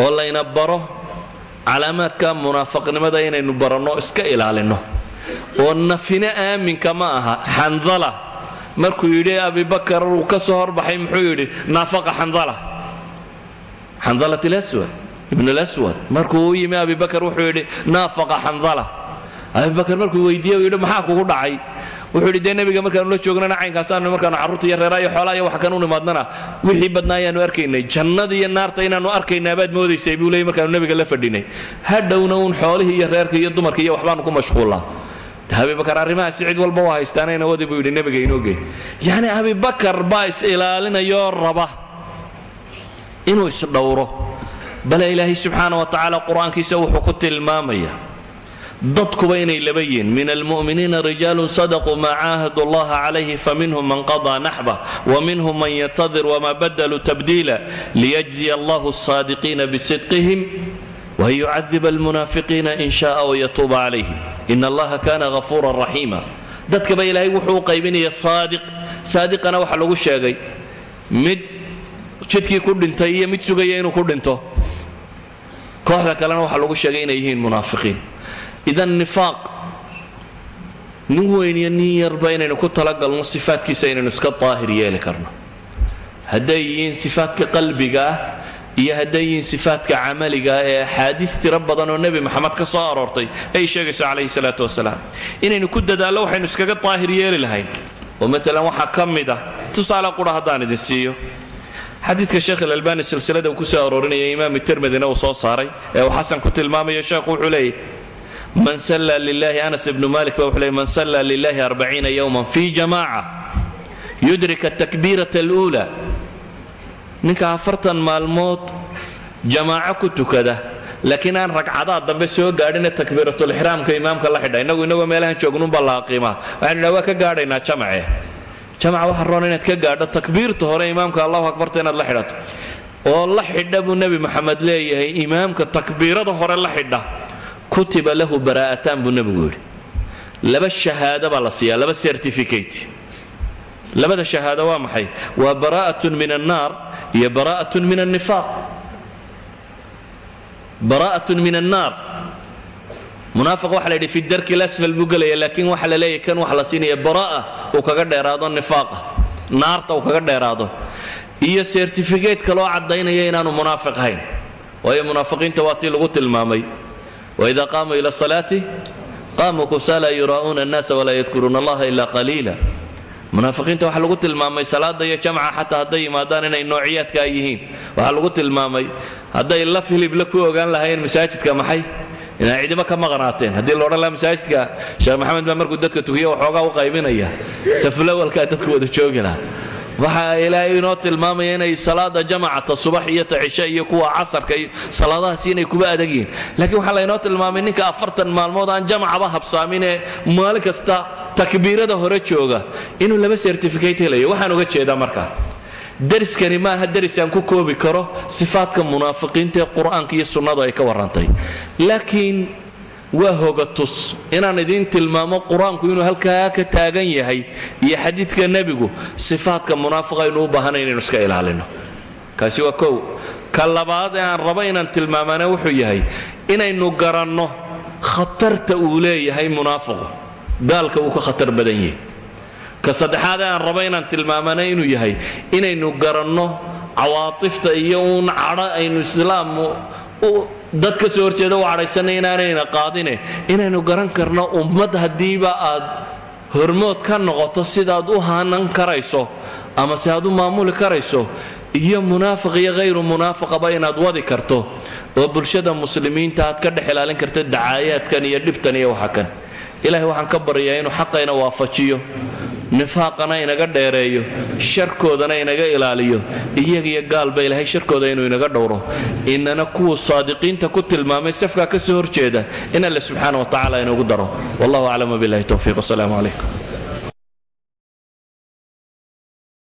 [SPEAKER 1] Oo layna baro calaamaadka munaafaqnimada inaynu baranno iska ilaalinno. Oo nafina aaminka ma aha xandala. Markuu yidhi abibakar uu ka soo horbaxay muxuu yidhi naafaqa xandala xandalat lswad ibn lswad markuu u yimi abibakar wuxuu yidhi naafaqa xandala abibakar markuu weydiiye u yidhi maxaa kugu dhacay? Wuxuu yidhi dee nebiga la joognana caynkaasanu markaanu carruurta iyo reeraha iyo xoolaha iyo wax kan u nimaadnana wixii badnaa ayaanu arkaynay. Jannada iyo naarta inaanu arkaynaa baad moodaysay buu leeyay markaanu nebiga la fadhinay. Hadhowna uun xoolihii iyo reerka iyo dumarka iyo waxbaanu ku mashquullaa abibakar arrimahaasi cid walba waa haystaanayna wadi buu yidhi nebiga inoo gey. Yacni abibakar baa is ilaalinayoo raba inuu isdhowro. Bale ilaahay subxaana wa tacaala qur'aankiisa wuxuu ku tilmaamaya dadkuba inay laba min almu'miniina rijaalun sadaquu maa caahadu allaha calayhi faminhum man qadaa naxbah wa man yantadir wama badaluu tabdiila liyajziya allahu asaadiqiina bisidqihim wan yucadiba almunaafiqiina in shaaa wayatuuba calayhim. In allaha kana hafuuran raxiima dadkaba ilaahay wuxuu u qaybinaya saadiq. Saadiqana waxa lagu sheegay mid jidkii ku dhintay iyo mid sugaya inuu ku dhinto. Kooxda kalena waxaa lagu sheegay inay yihiin munaafiqiin. Idan nifaaq nin weyn iyo nin yarba inaynu ku talagalno sifaadkiisa inaynu iska daahir yeeli karno. Hadday yihiin sifaadka qalbiga ah iyo hadday yihiin sifaadka camaliga ee axaadiis tiro badan oo nebi maxamed ka soo aroortay ay sheegayso calayhi salaatu wasalaam inaynu ku dadaallo waxaynu iskaga daahir yeeli lahayn. Oo maalan waxaa ka mid ah tusaale qura haddaan idin siiyo xadiidka sheekh ilalbani silsilada uu ku soo aroorinaya imaam tirmidina uu soo saaray ee uu xasan ku tilmaamayo sheekhu wuxuu leeyahy man salla lilahi anas ibnu malik ba wuxuu leeyay man salla lilahi arbaciina yowman fi jamaaca yudrika atakbiirata aluula. Ninka afartan maalmood jamaaco ku tukada laakiin aan ragcadaa dambe soo gaadhine takbiiratulixraamka imaamka la xidha innagu inagoo meelahan joognunbaa la aqiimaa waxaynu dhaa waa ka gaadhaynaa jamace jamaca waxa roon inaad ka gaadho takbiirta hore imaamka allahu akbarta inaad la xidhato. Oo la xidha buu nebi leeyahay imaamka takbiirada hore la xidha kutiba lahu baraa'ataan buu nebigu yidhi. Laba shahaado baa la siiyaa laba certificate. Labada shahaado waa maxay? Waa baraa'atun min annaar iyo baraa'atun min annifaaq baraa'atun min annaar munaafiq waxa la yidhi fi darki lasfal buu gelaya laakiin waxa la leeyahy kan waxa la siinaya baraa'a uu kaga dheeraado nifaaqa. Naarta uu kaga dheeraado. Iyo certificate kaloo caddaynaya inaanu munaafiq ahayn. Waayo munaafiqiinta waa tii lagu tilmaamay. Waida qaamuu ila salaati qaamuu kusala yuraa'uuna annaasa walaa yadkuruuna allaha ila qaliila. Munaafiqiinta waxaa lagu tilmaamay salaada iyo jamca xataa hadday yimaadaan inay noociyaadka ay yihiin. Waxaa lagu tilmaamay hadday laf hilibla ku ogaan lahaayeen masaajidka maxay inaan cidimo ka maqnaateen. Haddii la odhan laha masaajidka sheekh maxamed baa markuu dadka tukiyo waxoogaa u qaybinaya. Saflawalkaa dadku wada joogi waxaa ilaahay inoo tilmaamaya inay salaada jamacata subax iyo iyo kuwa casarka iyo salaadahaas inay kuba adag yihiin laakiin waxaa laynoo tilmaamay ninka afartan maalmood aan jamacaba habsaaminee maalin kasta takbiirada hore jooga. Inuu laba certificate helayo. Waxaan uga jeedaa markaa dariskani maaha daris aan ku koobi karo sifaadka munaafiqiinta ee qur'aanka iyo sunnadu ay ka warrantay. Laakiin waa hogatus inaan idiin tilmaamo qur'aanku inuu halkaa ka taagan yahay iyo xadiidka nebigu sifaadka munaafiqa aynu u baahanayn inaynu iska ilaalino. Kaasi waa kow. Ka labaad ee aan rabo inaan tilmaamana wuxuu yahay inaynu garanno khatarta uu leeyahay munaafiqu. Gaalka uu ka khatar badan yahay ka saddexaad ee aan rabo inaan tilmaamana inuu yahay inaynu garanno cawaatifta iyo uun cadho aynu islaam dad ka soo horjeeda u cadhaysanay inaanayna qaadine. Inaynu garan karno ummad haddiiba aad hormood ka noqoto sidaad u hanan karayso ama si aad u maamuli karayso iyo munaafiq iyo hayru munaafiqaba inaad wadi karto oo bulshada muslimiinta aad ka dhex ilaalin karta dacaayaadkan iyo dhibtan iyo waxa kan ilaahay waxaan ka baryayaa inuu xaqayna waafajiyo nifaaqana inaga dheereeyo sharkoodana inaga ilaaliyo iyagiyo gaalba ilaahay sharkooda inuu inaga dhowro. Inana kuwa saadiqiinta ku tilmaamay safkaa ka soo horjeeda in alle subxaana wa tacala inugu daro. Wallahu aclam billahi towfiiq wasalaamu calaykum